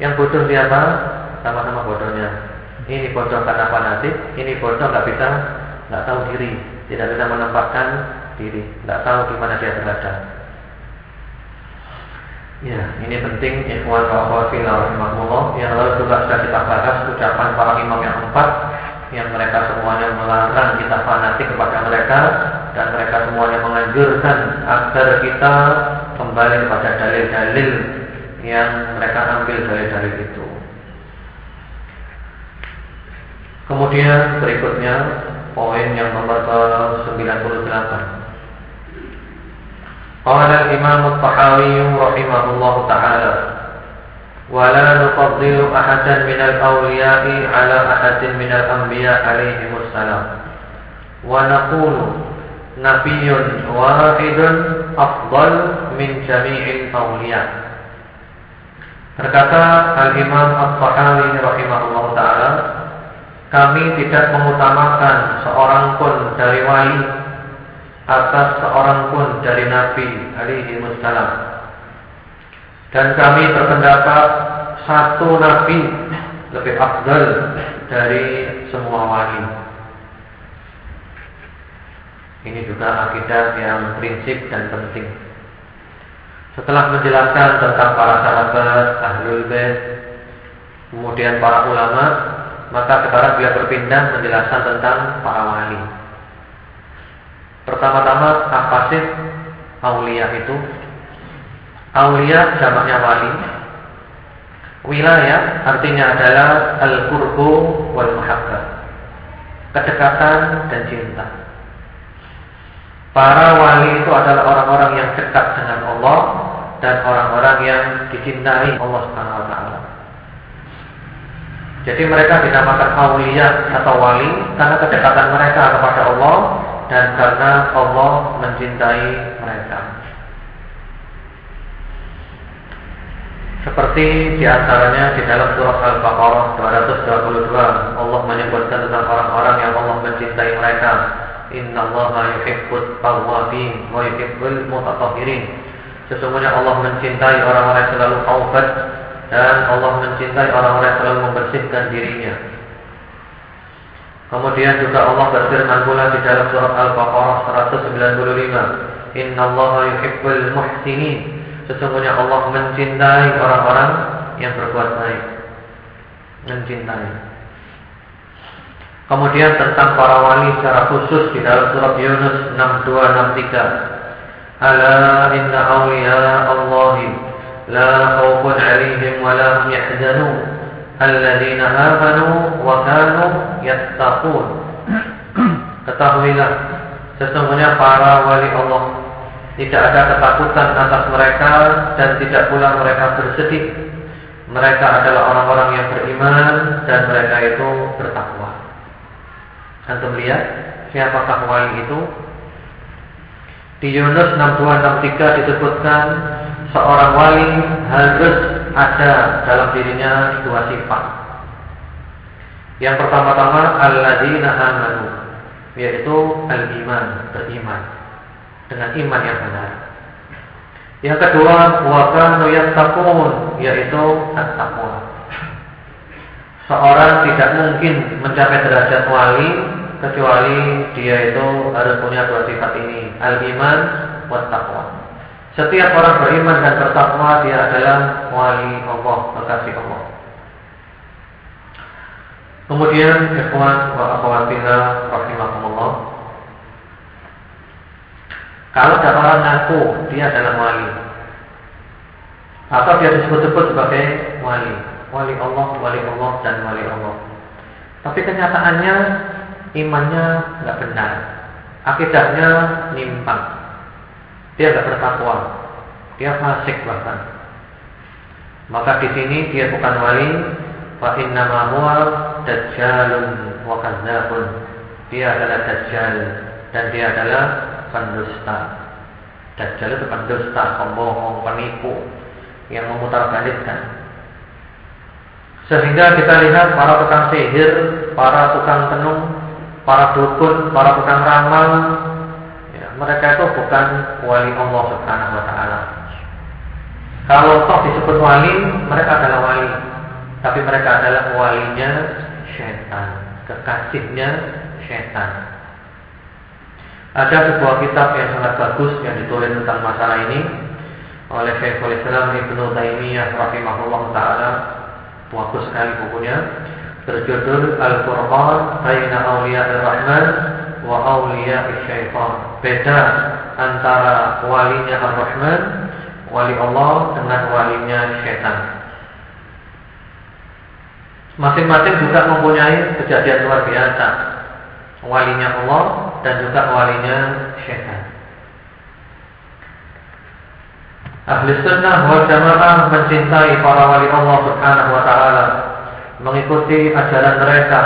Yang bodoh siapa? Sama-sama bodohnya. Ini bodoh karena fanatik, ini bodoh nggak bisa, nggak tahu diri tidak bisa menempatkan diri, tidak tahu di mana dia berada. Ya, ini penting ikhwan wa akhwat fillah rahimahullah yang lalu juga sudah kita bahas ucapan para imam yang empat yang mereka semuanya melarang kita fanatik kepada mereka dan mereka semuanya menganjurkan agar kita kembali kepada dalil-dalil yang mereka ambil dari dalil itu. Kemudian berikutnya poin yang nomor ke-98. Qala al-Imam At-Tahawi rahimahullah taala ولا نفضل أحدا من الأولياء على أحد من الأنبياء عليهم السلام ونقول نبي واحد أفضل من جميع الأولياء Berkata Al-Imam At-Tahawi rahimahullah ta'ala kami tidak mengutamakan seorang pun dari wali atas seorang pun dari nabi alaihi wassalam. Dan kami berpendapat satu nabi lebih afdal dari semua wali. Ini juga akidah yang prinsip dan penting. Setelah menjelaskan tentang para sahabat, ahlul bait, kemudian para ulama, maka sekarang beliau berpindah menjelaskan tentang para wali. Pertama-tama apa sih aulia itu? Aulia jamaknya wali. Wilayah artinya adalah al-qurbu wal mahabbah. Kedekatan dan cinta. Para wali itu adalah orang-orang yang dekat dengan Allah dan orang-orang yang dicintai Allah Subhanahu taala. Jadi mereka dinamakan aulia atau wali karena kedekatan mereka kepada Allah dan karena Allah mencintai mereka. Seperti di antaranya di dalam surat Al-Baqarah 222 Allah menyebutkan tentang orang-orang yang Allah mencintai mereka Inna Allah yuhibbut tawabin wa yuhibbul. Sesungguhnya Allah mencintai orang-orang yang selalu taubat dan Allah mencintai orang-orang yang selalu membersihkan dirinya. Kemudian juga Allah berfirman pula di dalam surat Al-Baqarah 195, Inna Allah yuhibbul muhsinin. Sesungguhnya Allah mencintai orang-orang yang berbuat baik. Mencintai. Kemudian tentang para wali secara khusus di dalam surat Yunus 6263. Awliya Allahi la khawfun 'alaihim wa la hum yahzanun alladzina amanu wa kanu yattaqun. Ketahuilah sesungguhnya para wali Allah tidak ada ketakutan atas mereka dan tidak pula mereka bersedih. Mereka adalah orang-orang yang beriman dan mereka itu bertakwa. Antum lihat siapakah wali itu? Di Yunus 6263 disebutkan seorang wali harus ada dalam dirinya dua sifat. Yang pertama-tama alladzina amanu yaitu al-iman, beriman dengan iman yang benar. Yang kedua, wa kanu yattaqun yaitu at-taqwa. Seorang tidak mungkin mencapai derajat wali kecuali dia itu harus punya dua sifat ini al-iman wa taqwa. Setiap orang beriman dan bertakwa dia adalah wali Allah, kekasih Allah. Kemudian ikhwan wa akhwatillah rahimakumullah. Kalau ada orang ngaku dia adalah wali atau dia disebut-sebut sebagai wali, wali Allah, wali Allah dan wali Allah. Tapi kenyataannya imannya nggak benar, akidahnya nimpang, dia nggak bertakwa, dia fasik bahkan. Maka di sini dia bukan wali, fa inna ma huwa dajjalun wa kadzabun. Dia adalah dajjal dan dia adalah pendusta. Dajjal itu pendusta, pembohong, penipu yang memutarbalikkan. Sehingga kita lihat para tukang sihir, para tukang tenung para dukun, para tukang ramal, ya, mereka itu bukan wali Allah Subhanahu Wa Taala. Kalau toh disebut wali, mereka adalah wali, tapi mereka adalah walinya syaitan, kekasihnya syaitan. Ada sebuah kitab yang sangat bagus yang ditulis tentang masalah ini oleh Syekhul Islam Ibnu Taimiyah rahimahullah taala. Bagus sekali bukunya berjudul Al-Furqan Baina Awliya Ar-Rahman wa Awliya Syaitan. Beda antara walinya Ar-Rahman, wali Allah dengan walinya syaitan. Masing-masing juga mempunyai kejadian luar biasa. Walinya Allah dan juga walinya syaitan. Ahli sunnah wal jamaah mencintai para wali Allah subhanahu wa ta'ala mengikuti ajaran mereka,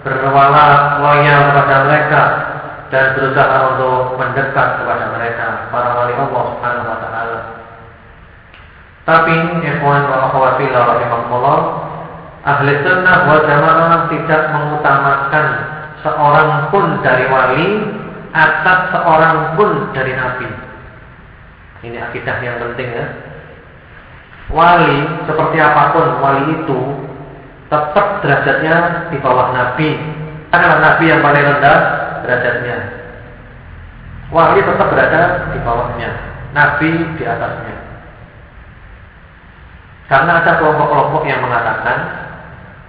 berwala loyal kepada mereka dan berusaha untuk mendekat kepada mereka para wali Allah Subhanahu wa taala. Tapi ikhwan wa akhwati rahimakumullah, ahli sunnah wal jamaah tidak mengutamakan seorang pun dari wali atas seorang pun dari nabi. Ini akidah yang penting ya. Wali seperti apa pun wali itu tetap derajatnya di bawah Nabi. Karena Nabi yang paling rendah derajatnya. Wali tetap berada di bawahnya, nabi di atasnya. Karena ada kelompok-kelompok yang mengatakan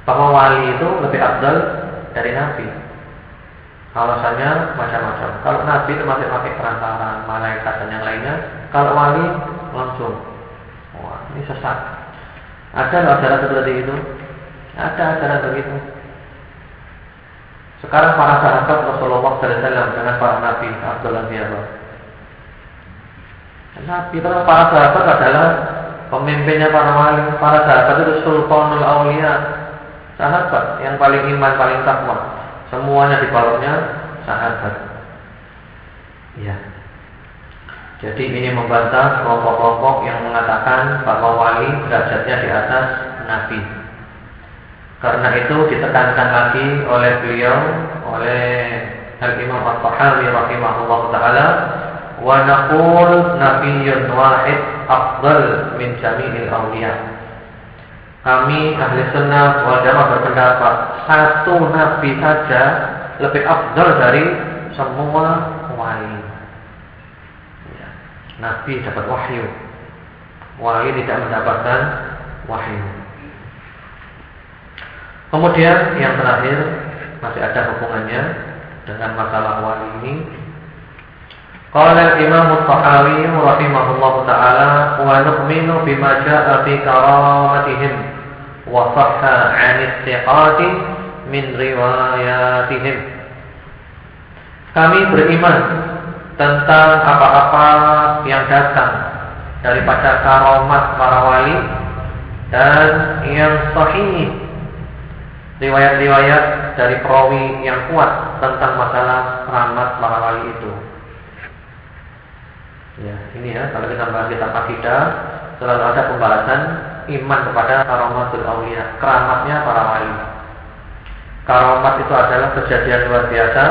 bahwa wali itu lebih abdul dari nabi. Alasannya macam-macam. Kalau nabi itu masih pakai perantara, malaikat dan yang lainnya. Kalau wali langsung. Wah, ini sesat. Ada loh ajaran seperti itu? Ada ajaran begitu. Sekarang para sahabat Rasulullah SAW dengan para nabi Abdullah siapa? Nabi itu para sahabat adalah pemimpinnya para wali. Para sahabat itu sultanul aulia. Sahabat yang paling iman, paling takwa. Semuanya di bawahnya sahabat. Ya. Jadi ini membantah kelompok-kelompok yang mengatakan bahwa wali derajatnya di atas nabi. Karena itu ditekankan lagi oleh beliau oleh Al-Imam At-Tahawi rahimahullah taala wa naqul nabiyyun wahid afdal min jami'il awliya. Kami ahli sunnah wal jamaah berpendapat satu nabi saja lebih afdal dari semua wali. Nabi dapat wahyu. Wali tidak mendapatkan wahyu. Kemudian yang terakhir masih ada hubungannya dengan masalah wali ini. Qala Imam At-Tahawi rahimahullah taala wa nu'minu bima jaa'a fi karamatihim wa sahha 'an istiqati min riwayatihim. Kami beriman tentang apa-apa yang datang daripada karomat para wali dan yang sahih riwayat-riwayat dari perawi yang kuat tentang masalah keramat para wali itu. Ya, ini ya, kalau kita bahas kitab akidah selalu ada pembahasan iman kepada karomatul aulia, keramatnya para wali. Karomat itu adalah kejadian luar biasa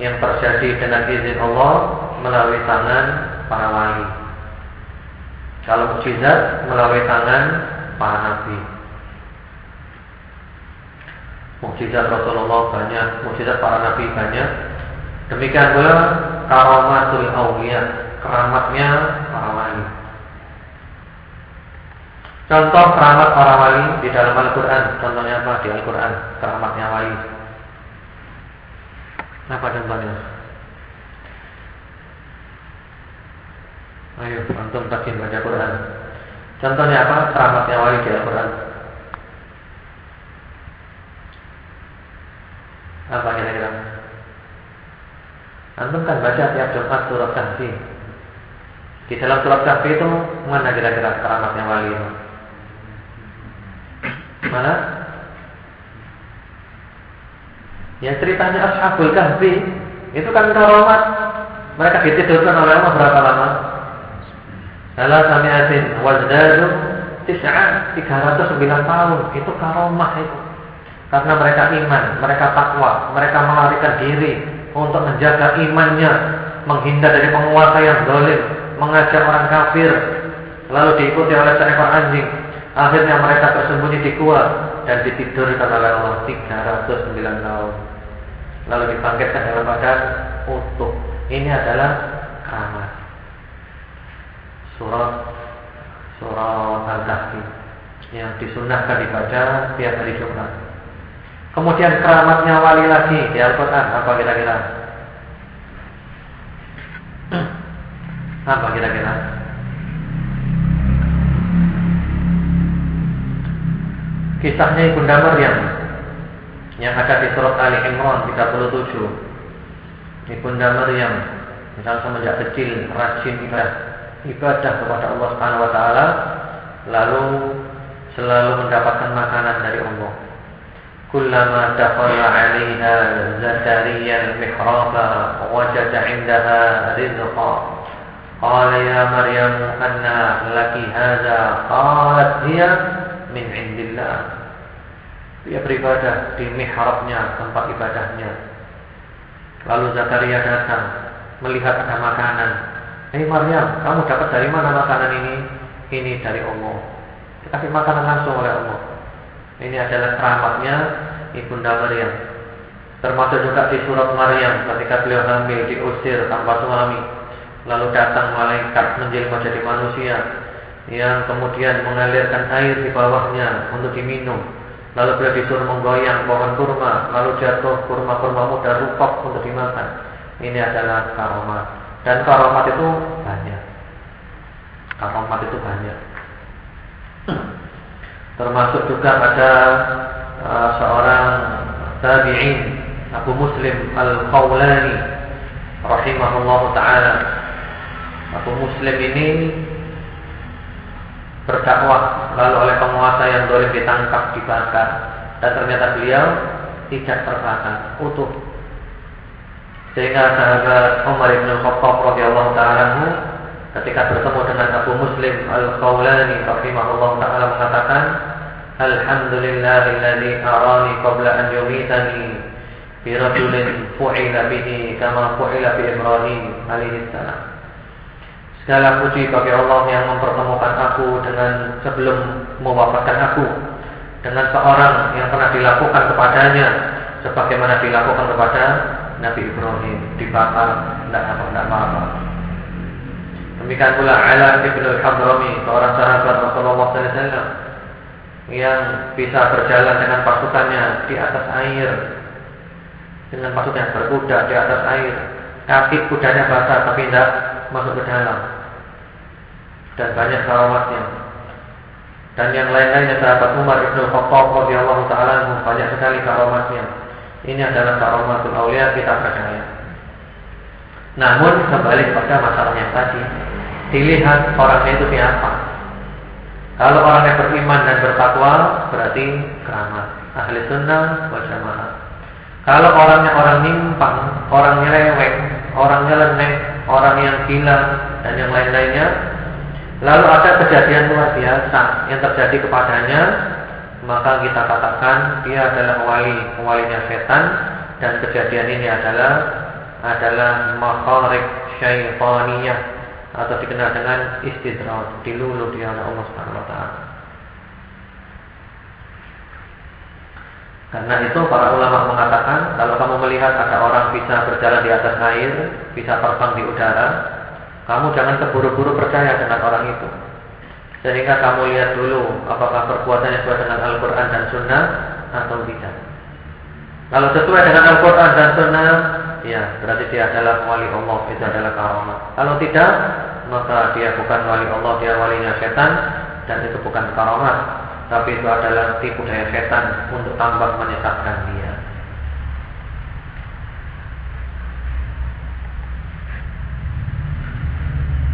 yang terjadi dengan izin Allah melalui tangan para wali. Kalau mukjizat melalui tangan para nabi. Mukjizat Rasulullah banyak, mukjizat para nabi banyak. Demikian pula karamatul auliya, keramatnya para wali. Contoh keramat para wali di dalam Al-Quran Contohnya apa di Al-Quran Keramatnya wali Apa contohnya? Ayo, antum tajin baca Quran. Contohnya apa? Keramatnya wali di Al-Quran. Apa kira-kira? Antum kan baca tiap Jumat surat Kahfi. Di dalam surat Kahfi itu mana kira-kira keramatnya wali itu? Mana? Ya ceritanya Ashabul Kahfi itu kan karamat. Mereka ditidurkan oleh Allah berapa lama? Salah samiatin wazdadu tis'ah 309 tahun. Itu karomah itu. Karena mereka iman, mereka takwa, mereka melarikan diri untuk menjaga imannya, menghindar dari penguasa yang zalim, mengajak orang kafir, lalu diikuti oleh seekor anjing. Akhirnya mereka tersembunyi di gua dan ditidurkan oleh Allah 309 tahun. Lalu dibangkitkan dalam badan utuh. Ini adalah keramat. Surat Surat Al-Kahfi yang disunahkan dibaca tiap hari Jumat. Kemudian keramatnya wali lagi di Al-Quran apa kira-kira? Apa kira-kira? Kisahnya Ibunda Maryam yang ada di surat Ali Imran 37. Ibunda Maryam misal semenjak kecil rajin ibadah ibadah kepada Allah Subhanahu wa taala lalu selalu mendapatkan makanan dari Allah. Kullama dakhala 'alaiha Zakaria al-mihrab wajada 'indaha rizqa. Qala ya Maryam anna laki hadha? Qalat hiya min 'indillah. Dia beribadah di mihrabnya, tempat ibadahnya. Lalu Zakaria datang melihat ada makanan. Hei Maryam, kamu dapat dari mana makanan ini? Ini dari Allah. Dikasih makanan langsung oleh Allah. Ini adalah keramatnya Ibunda Maryam. Termasuk juga di surat Maryam ketika beliau hamil diusir tanpa suami. Lalu datang malaikat menjelma jadi manusia yang kemudian mengalirkan air di bawahnya untuk diminum. Lalu beliau disuruh menggoyang pohon kurma, lalu jatuh kurma-kurma muda rupok untuk dimakan. Ini adalah karomat. Dan karomat itu banyak. Karomat itu banyak. Termasuk juga ada uh, seorang tabi'in Abu Muslim Al-Qawlani rahimahullah taala. Abu Muslim ini berdakwah lalu oleh penguasa yang boleh ditangkap dibakar dan ternyata beliau tidak terbakar utuh sehingga sahabat Umar bin Khattab radhiyallahu taala ketika bertemu dengan Abu Muslim Al-Qawlani rahimahullah taala mengatakan Alhamdulillahilladzi arani qabla an yumitani fi rajulin fu'ila bihi kama fu'ila bi Ibrahim alaihi salam. Segala puji bagi Allah yang mempertemukan aku dengan sebelum mewafatkan aku dengan seorang yang pernah dilakukan kepadanya sebagaimana dilakukan kepada Nabi Ibrahim dibakar tidak apa tidak apa. Demikian pula Ala bin al-Hadrami seorang sahabat Rasulullah SAW yang bisa berjalan dengan pasukannya di atas air dengan maksudnya berkuda di atas air. Kaki kudanya basah tapi tidak masuk ke dalam. Dan banyak karamatnya. Dan yang lain-lainnya sahabat Umar Ibn Khattab radhiyallahu taala banyak sekali karamatnya. Ini adalah karamatul aulia kita percaya. Namun kembali kepada masalah yang tadi, dilihat orangnya itu siapa. Kalau orangnya beriman dan bertakwa berarti keramat. Ahli sunnah wal jamaah. Kalau orangnya orang nimpang, orangnya lewek, orangnya lenek, orang yang gila dan yang lain-lainnya, lalu ada kejadian luar biasa yang terjadi kepadanya, maka kita katakan dia adalah wali, walinya setan dan kejadian ini adalah adalah makharik syaitaniyah atau dikenal dengan istidraj, dilulu dia oleh Allah Subhanahu wa taala. Karena itu para ulama mengatakan kalau kamu melihat ada orang bisa berjalan di atas air, bisa terbang di udara, kamu jangan terburu-buru percaya dengan orang itu. Sehingga kamu lihat dulu apakah perbuatannya sesuai dengan Al-Quran dan Sunnah atau tidak. Kalau sesuai dengan Al-Quran dan Sunnah, ya berarti dia adalah wali Allah, itu adalah karamah. Kalau tidak, maka dia bukan wali Allah, dia walinya setan dan itu bukan karamah tapi itu adalah tipu daya setan untuk tambah menyesatkan dia.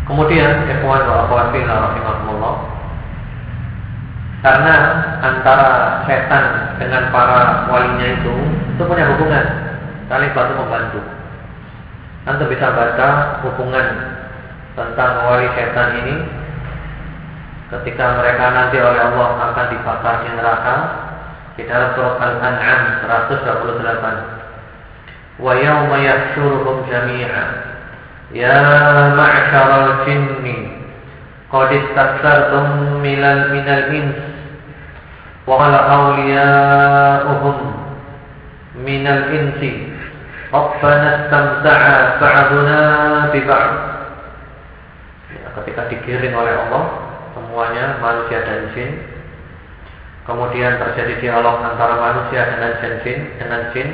Kemudian ikhwan wa akhwat fillah rahimahumullah karena antara setan dengan para walinya itu itu punya hubungan. Saling bantu membantu. Anda bisa baca hubungan tentang wali setan ini. Ketika mereka nanti oleh Allah akan dibakar di neraka di dalam surat Al-An'am 128 wa yawma yahsyuruhum jami'an. Ya ma'syaral jinni qad istakthartum minal minal ins wa ala awliya'uhum minal insi ba'duna bi ba'd ya, ketika digiring oleh Allah semuanya manusia dan jin. Kemudian terjadi dialog antara manusia dengan jin, dengan jin.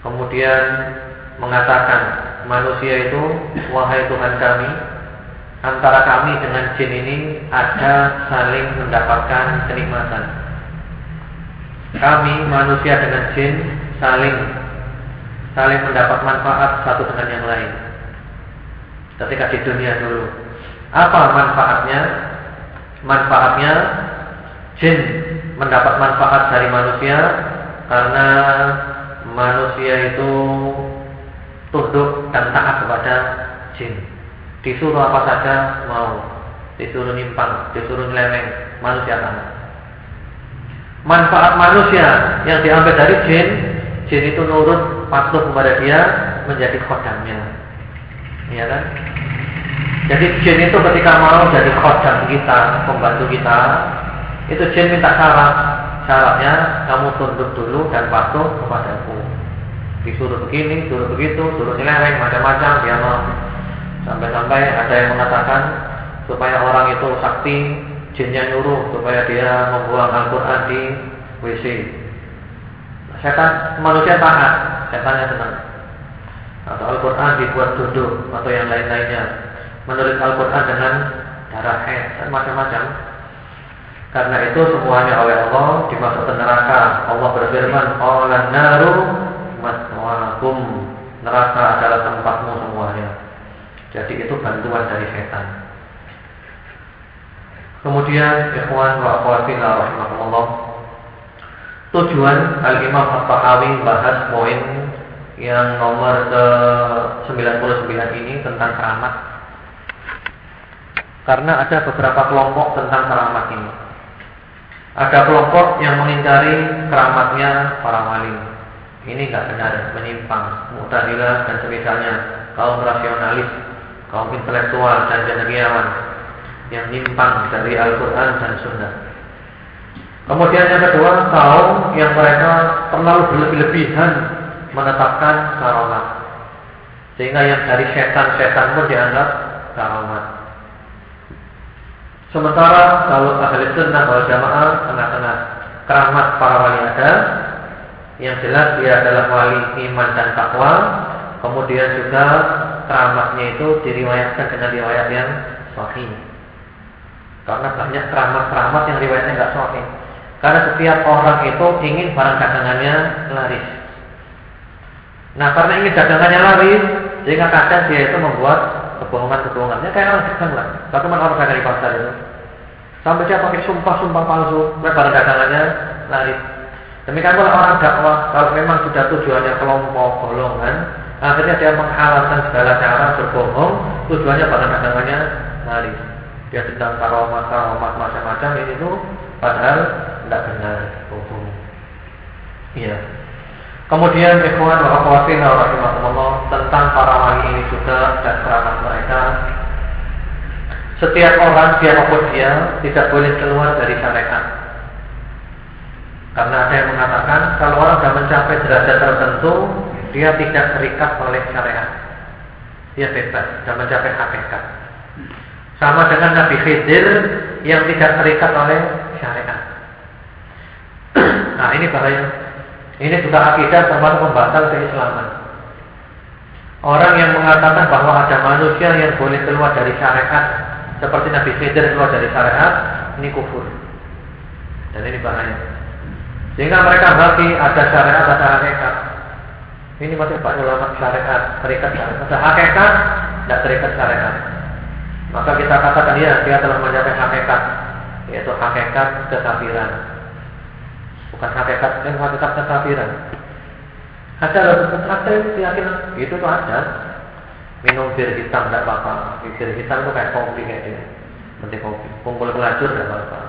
Kemudian mengatakan manusia itu wahai Tuhan kami, antara kami dengan jin ini ada saling mendapatkan kenikmatan. Kami manusia dengan jin saling saling mendapat manfaat satu dengan yang lain. Ketika di dunia dulu apa manfaatnya? Manfaatnya jin mendapat manfaat dari manusia karena manusia itu tunduk dan taat kepada jin. Disuruh apa saja mau, disuruh nyimpang, disuruh nyeleweng, manusia taat. Manfaat manusia yang diambil dari jin, jin itu nurut patuh kepada dia menjadi khodamnya. Iya kan? Jadi jin itu ketika mau jadi khodam kita, pembantu kita, itu jin minta syarat. syaratnya kamu tunduk dulu dan patuh kepadaku. Disuruh begini, disuruh begitu, suruh nyeleweng macam-macam dia mau. Sampai-sampai ada yang mengatakan supaya orang itu sakti, jinnya nyuruh supaya dia membuang Al-Quran di WC. Setan manusia taat, setannya senang. Atau Al-Quran dibuat duduk atau yang lain-lainnya. Menurut Al-Quran dengan darah haid dan macam-macam. Karena itu semuanya oleh Allah dimasukkan neraka. Allah berfirman, "Qala naru maswaakum." Neraka adalah tempatmu. Jadi itu bantuan dari setan. Kemudian ikhwan wa akhwatina rahimakumullah. Tujuan Al-Imam At-Tahawi bahas poin yang nomor ke-99 ini tentang keramat. Karena ada beberapa kelompok tentang keramat ini. Ada kelompok yang mengingkari keramatnya para wali. Ini nggak benar, menyimpang. Mu'tazilah dan semisalnya kaum rasionalis, kaum intelektual dan cendekiawan yang menyimpang dari Al-Quran dan Sunnah. Kemudian yang kedua, kaum yang mereka terlalu berlebih-lebihan menetapkan karamat. Sehingga yang dari setan-setan pun dianggap karamat. Sementara kalau ahli sunnah wal jamaah tengah-tengah keramat para wali ada, yang jelas dia adalah wali iman dan takwa. Kemudian juga keramatnya itu diriwayatkan dengan riwayat yang sahih. Karena banyak keramat-keramat yang riwayatnya nggak sahih. Karena setiap orang itu ingin barang dagangannya laris. Nah, karena ingin dagangannya laris, sehingga kadang dia itu membuat kebohongan-kebohongannya kayak orang dagang lah. Bagaimana orang dagang di pasar itu? Sampai dia pakai sumpah-sumpah palsu, lebar dagangannya lari. Demikian pula orang dakwah, kalau memang sudah tujuannya kelompok golongan, akhirnya dia menghalalkan segala cara berbohong, tujuannya pada dagangannya lari. Dia sedang karomat, karomat macam-macam ini tuh, padahal tidak benar bohong. Iya. Kemudian ikhwan wa akhwatin rahimahumullah tentang para wali ini juga dan keramat mereka. Setiap orang siapa pun dia tidak boleh keluar dari syariat. Karena ada yang mengatakan kalau orang sudah mencapai derajat tertentu, dia tidak terikat oleh syariat. Dia bebas dan mencapai hakikat. Sama dengan Nabi Khidir yang tidak terikat oleh syariat. nah ini bahaya. Ini juga akidah termasuk pembatal keislaman. Orang yang mengatakan bahwa ada manusia yang boleh keluar dari syariat seperti Nabi Khidir keluar dari syariat, ini kufur. Dan ini bahaya. Sehingga mereka bagi ada syariat, ada hakikat. Ini masih banyak ulama syariat, terikat syariat. Ada hakikat, tidak terikat syariat. Maka kita katakan ya, dia telah mencapai hakikat, yaitu hakikat kekafiran. Bukan hakikat dan hakikat kekafiran. Ada loh, ada keyakinan itu tuh ada. Minum bir hitam tidak apa-apa. Bir hitam itu kayak kopi kayak dia. Nanti kopi. Kumpul pelacur tidak apa-apa.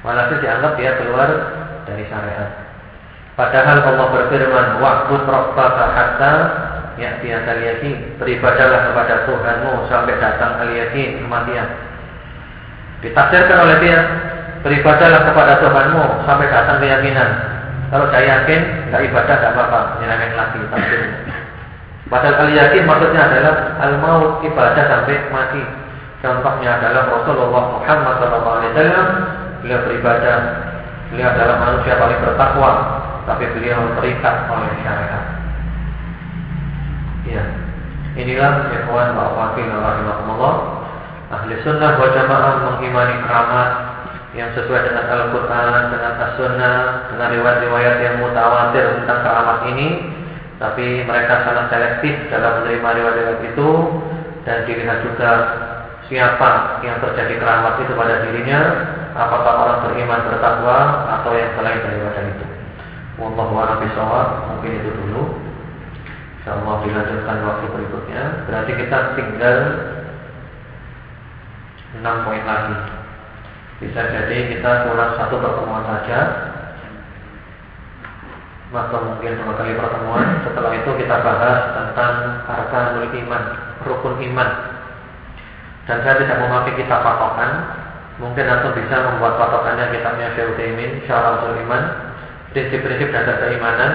Walhasil dianggap dia keluar dari syariat. Padahal Allah berfirman, waktu rabbaka hatta ya'tiyakal yakin. Beribadahlah kepada Tuhanmu sampai datang al yakin kematian. Ditafsirkan oleh dia, Beribadahlah kepada Tuhanmu sampai datang keyakinan. Kalau saya yakin, nggak ibadah nggak apa-apa, nyeleweng lagi. Padahal al yakin maksudnya adalah al maut ibadah sampai mati. Contohnya adalah Rasulullah Muhammad SAW. Beliau beribadah, beliau adalah manusia paling bertakwa, tapi beliau terikat oleh syariat. Ya, inilah ikhwan wa akhwati rahimahumullah. Ahli sunnah wal jamaah mengimani keramat yang sesuai dengan Al-Quran, dengan As-Sunnah, dengan riwayat-riwayat yang mutawatir tentang keramat ini, tapi mereka sangat selektif dalam menerima riwayat-riwayat itu dan dilihat juga siapa yang terjadi keramat itu pada dirinya, apakah orang beriman bertakwa atau yang selain daripada itu. Wallahu a'lam bishawab. Mungkin itu dulu. Insyaallah dilanjutkan waktu berikutnya. Berarti kita tinggal 6 poin lagi. Bisa jadi kita kurang satu pertemuan saja Maka mungkin dua kali pertemuan Setelah itu kita bahas tentang harga iman Rukun iman Dan saya tidak memakai kitab patokan Mungkin antum bisa membuat patokannya kitabnya Syekh Utsaimin, Syarah Iman, prinsip-prinsip dasar keimanan,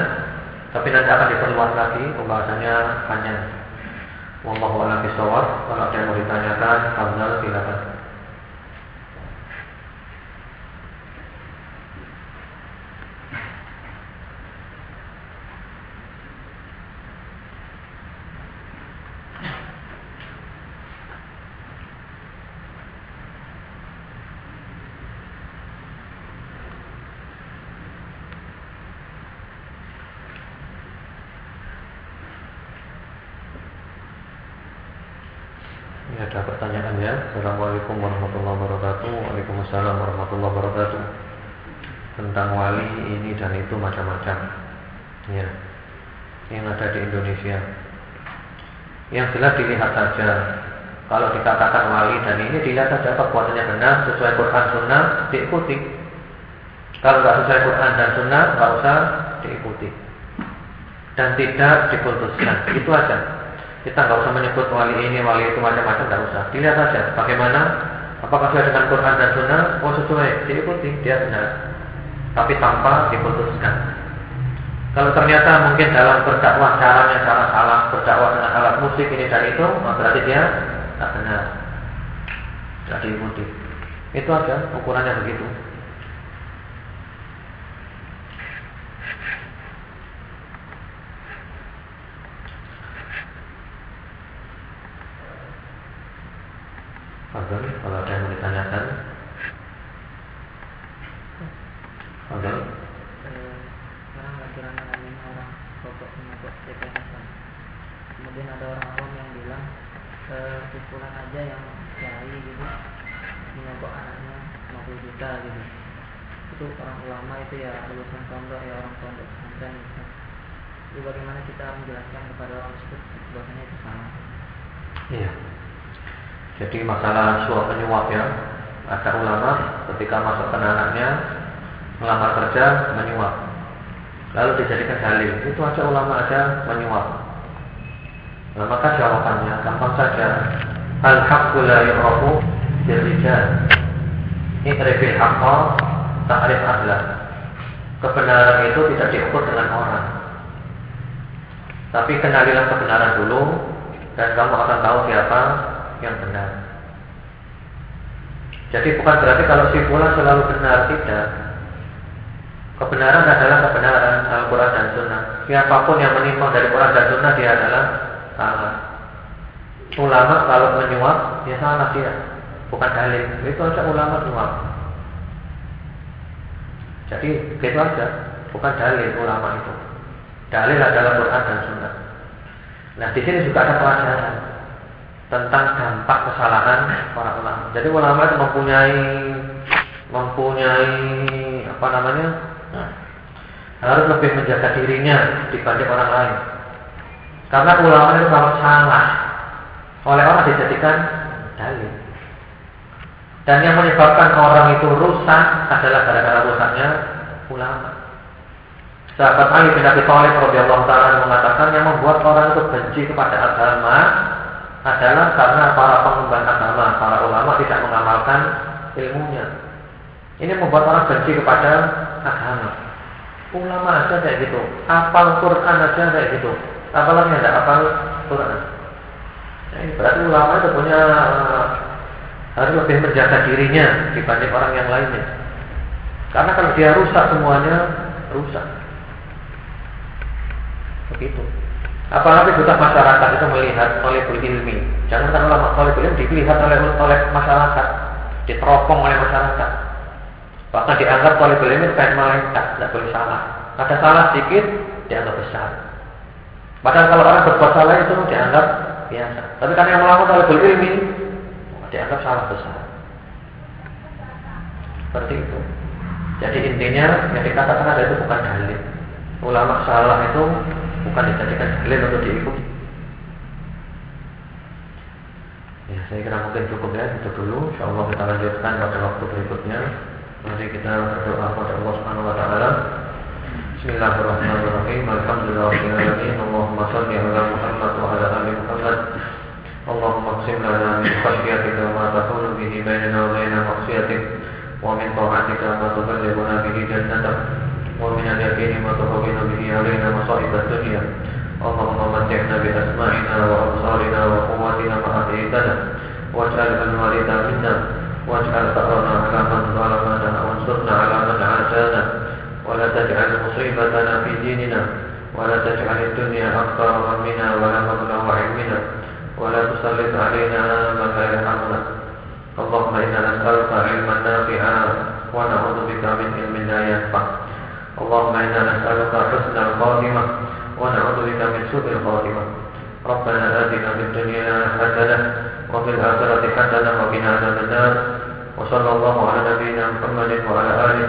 tapi nanti akan diperluas lagi pembahasannya panjang. Wallahu a'lam bishawab. Kalau ada yang mau ditanyakan, silakan. Assalamualaikum warahmatullahi wabarakatuh Waalaikumsalam warahmatullahi wabarakatuh Tentang wali ini dan itu macam-macam Ya Yang ada di Indonesia Yang jelas dilihat saja Kalau dikatakan wali dan ini dilihat saja perbuatannya benar Sesuai Quran Sunnah diikuti Kalau tidak sesuai Quran dan Sunnah nggak usah diikuti Dan tidak dikultuskan Itu aja kita nggak usah menyebut wali ini, wali itu macam-macam, nggak usah. Dilihat saja bagaimana, apakah sesuai dengan Quran dan Sunnah? Oh sesuai, diikuti, dia benar. Tapi tanpa diputuskan. Kalau ternyata mungkin dalam berdakwah caranya cara salah, berdakwah dengan alat musik ini dan itu, berarti dia tak benar, tidak diikuti. Itu aja ukurannya begitu. Fadol, kalau ada yang mau ditanyakan Fadol Sekarang lagi rame orang pokok menyebut CPNS Kemudian ada orang awam yang bilang Kesimpulan aja yang kiai gitu. Menyebut anaknya 50 juta gitu. Itu orang ulama itu ya lulusan pondok ya orang pondok pesantren gitu. Jadi bagaimana kita menjelaskan kepada orang tersebut? Bahwasanya itu salah. Iya. Jadi masalah suap penyuap ya, ada ulama ketika masuk ke anaknya melamar kerja menyuap, lalu dijadikan dalil. Itu aja ulama aja menyuap. Nah, maka jawabannya gampang saja. Al-haqqu la yu'rafu birrijal. Ikrifil haqqa ta'rif ahla. Kebenaran itu tidak diukur dengan orang. Tapi kenalilah kebenaran dulu dan kamu akan tahu siapa yang benar. Jadi bukan berarti kalau si fulan selalu benar tidak. Kebenaran adalah kebenaran Al-Quran dan Sunnah. Siapa pun yang menyimpang dari Quran dan Sunnah dia adalah salah. Ulama kalau menyuap dia salah dia, bukan dalil. Itu aja ulama menyuap. Jadi gitu aja, bukan dalil ulama itu. Dalil adalah Quran dan Sunnah. Nah di sini juga ada pelajaran tentang dampak kesalahan para ulama. Jadi ulama itu mempunyai mempunyai apa namanya? Nah, harus lebih menjaga dirinya dibanding orang lain. Karena ulama itu kalau salah oleh orang dijadikan dalil. Dan yang menyebabkan orang itu rusak adalah gara-gara rusaknya ulama. Sahabat Ali bin Abi Thalib radhiyallahu taala mengatakan yang membuat orang itu benci kepada agama adalah karena para pengemban agama, para ulama tidak mengamalkan ilmunya. Ini membuat orang benci kepada agama. Ulama aja kayak gitu, apal Quran aja kayak gitu. Apalagi ada apal Quran. Berarti ulama itu punya harus lebih menjaga dirinya dibanding orang yang lainnya. Karena kalau dia rusak semuanya rusak. Begitu. Apalagi juga masyarakat itu melihat oleh ilmi. Jangan kan ulama oleh ilmi dilihat oleh oleh masyarakat, diteropong oleh masyarakat. Bahkan dianggap oleh ilmi kayak malaikat, tidak boleh salah. Ada salah sedikit dianggap besar. Padahal kalau orang berbuat salah itu dianggap biasa. Tapi karena yang melakukan oleh ilmi dianggap salah besar. Seperti itu. Jadi intinya yang dikatakan ada itu bukan dalil. Ulama salah itu bukan dijadikan dalil untuk diikuti. Ya, saya kira mungkin cukup ya itu dulu. Insya Allah kita lanjutkan pada waktu berikutnya. Mari kita berdoa kepada Allah Subhanahu Wa Taala. بسم الله الرحمن الرحيم. الحمد لله رب العالمين. اللهم صل على محمد وعلى آل محمد. اللهم اقسم لنا من خشيتك وما تحول به بيننا وبين معصيتك ومن طاعتك ما تبلغنا به جنتك ومن اليقين ما تهون به علينا مصائب الدنيا. اللهم متعنا بأسماعنا وأبصارنا وقوتنا ما أحييتنا. واجعله الوارث منا. واجعل ثأرنا على من ظلمنا. وانصرنا على من عادانا. ولا تجعل مصيبتنا في ديننا ولا تجعل الدنيا أكبر همنا ولا مبلغ علمنا ولا تسلط علينا من لا يرحمنا اللهم إنا نسألك علما نافعا ونعوذ بك من علم لا ينفع اللهم إنا نسألك حسن الخاتمة ونعوذ بك من سوء الخاتمة ربنا آتنا في الدنيا حسنة وفي الآخرة حسنة وقنا عذاب النار وصلى الله على نبينا محمد وعلى آله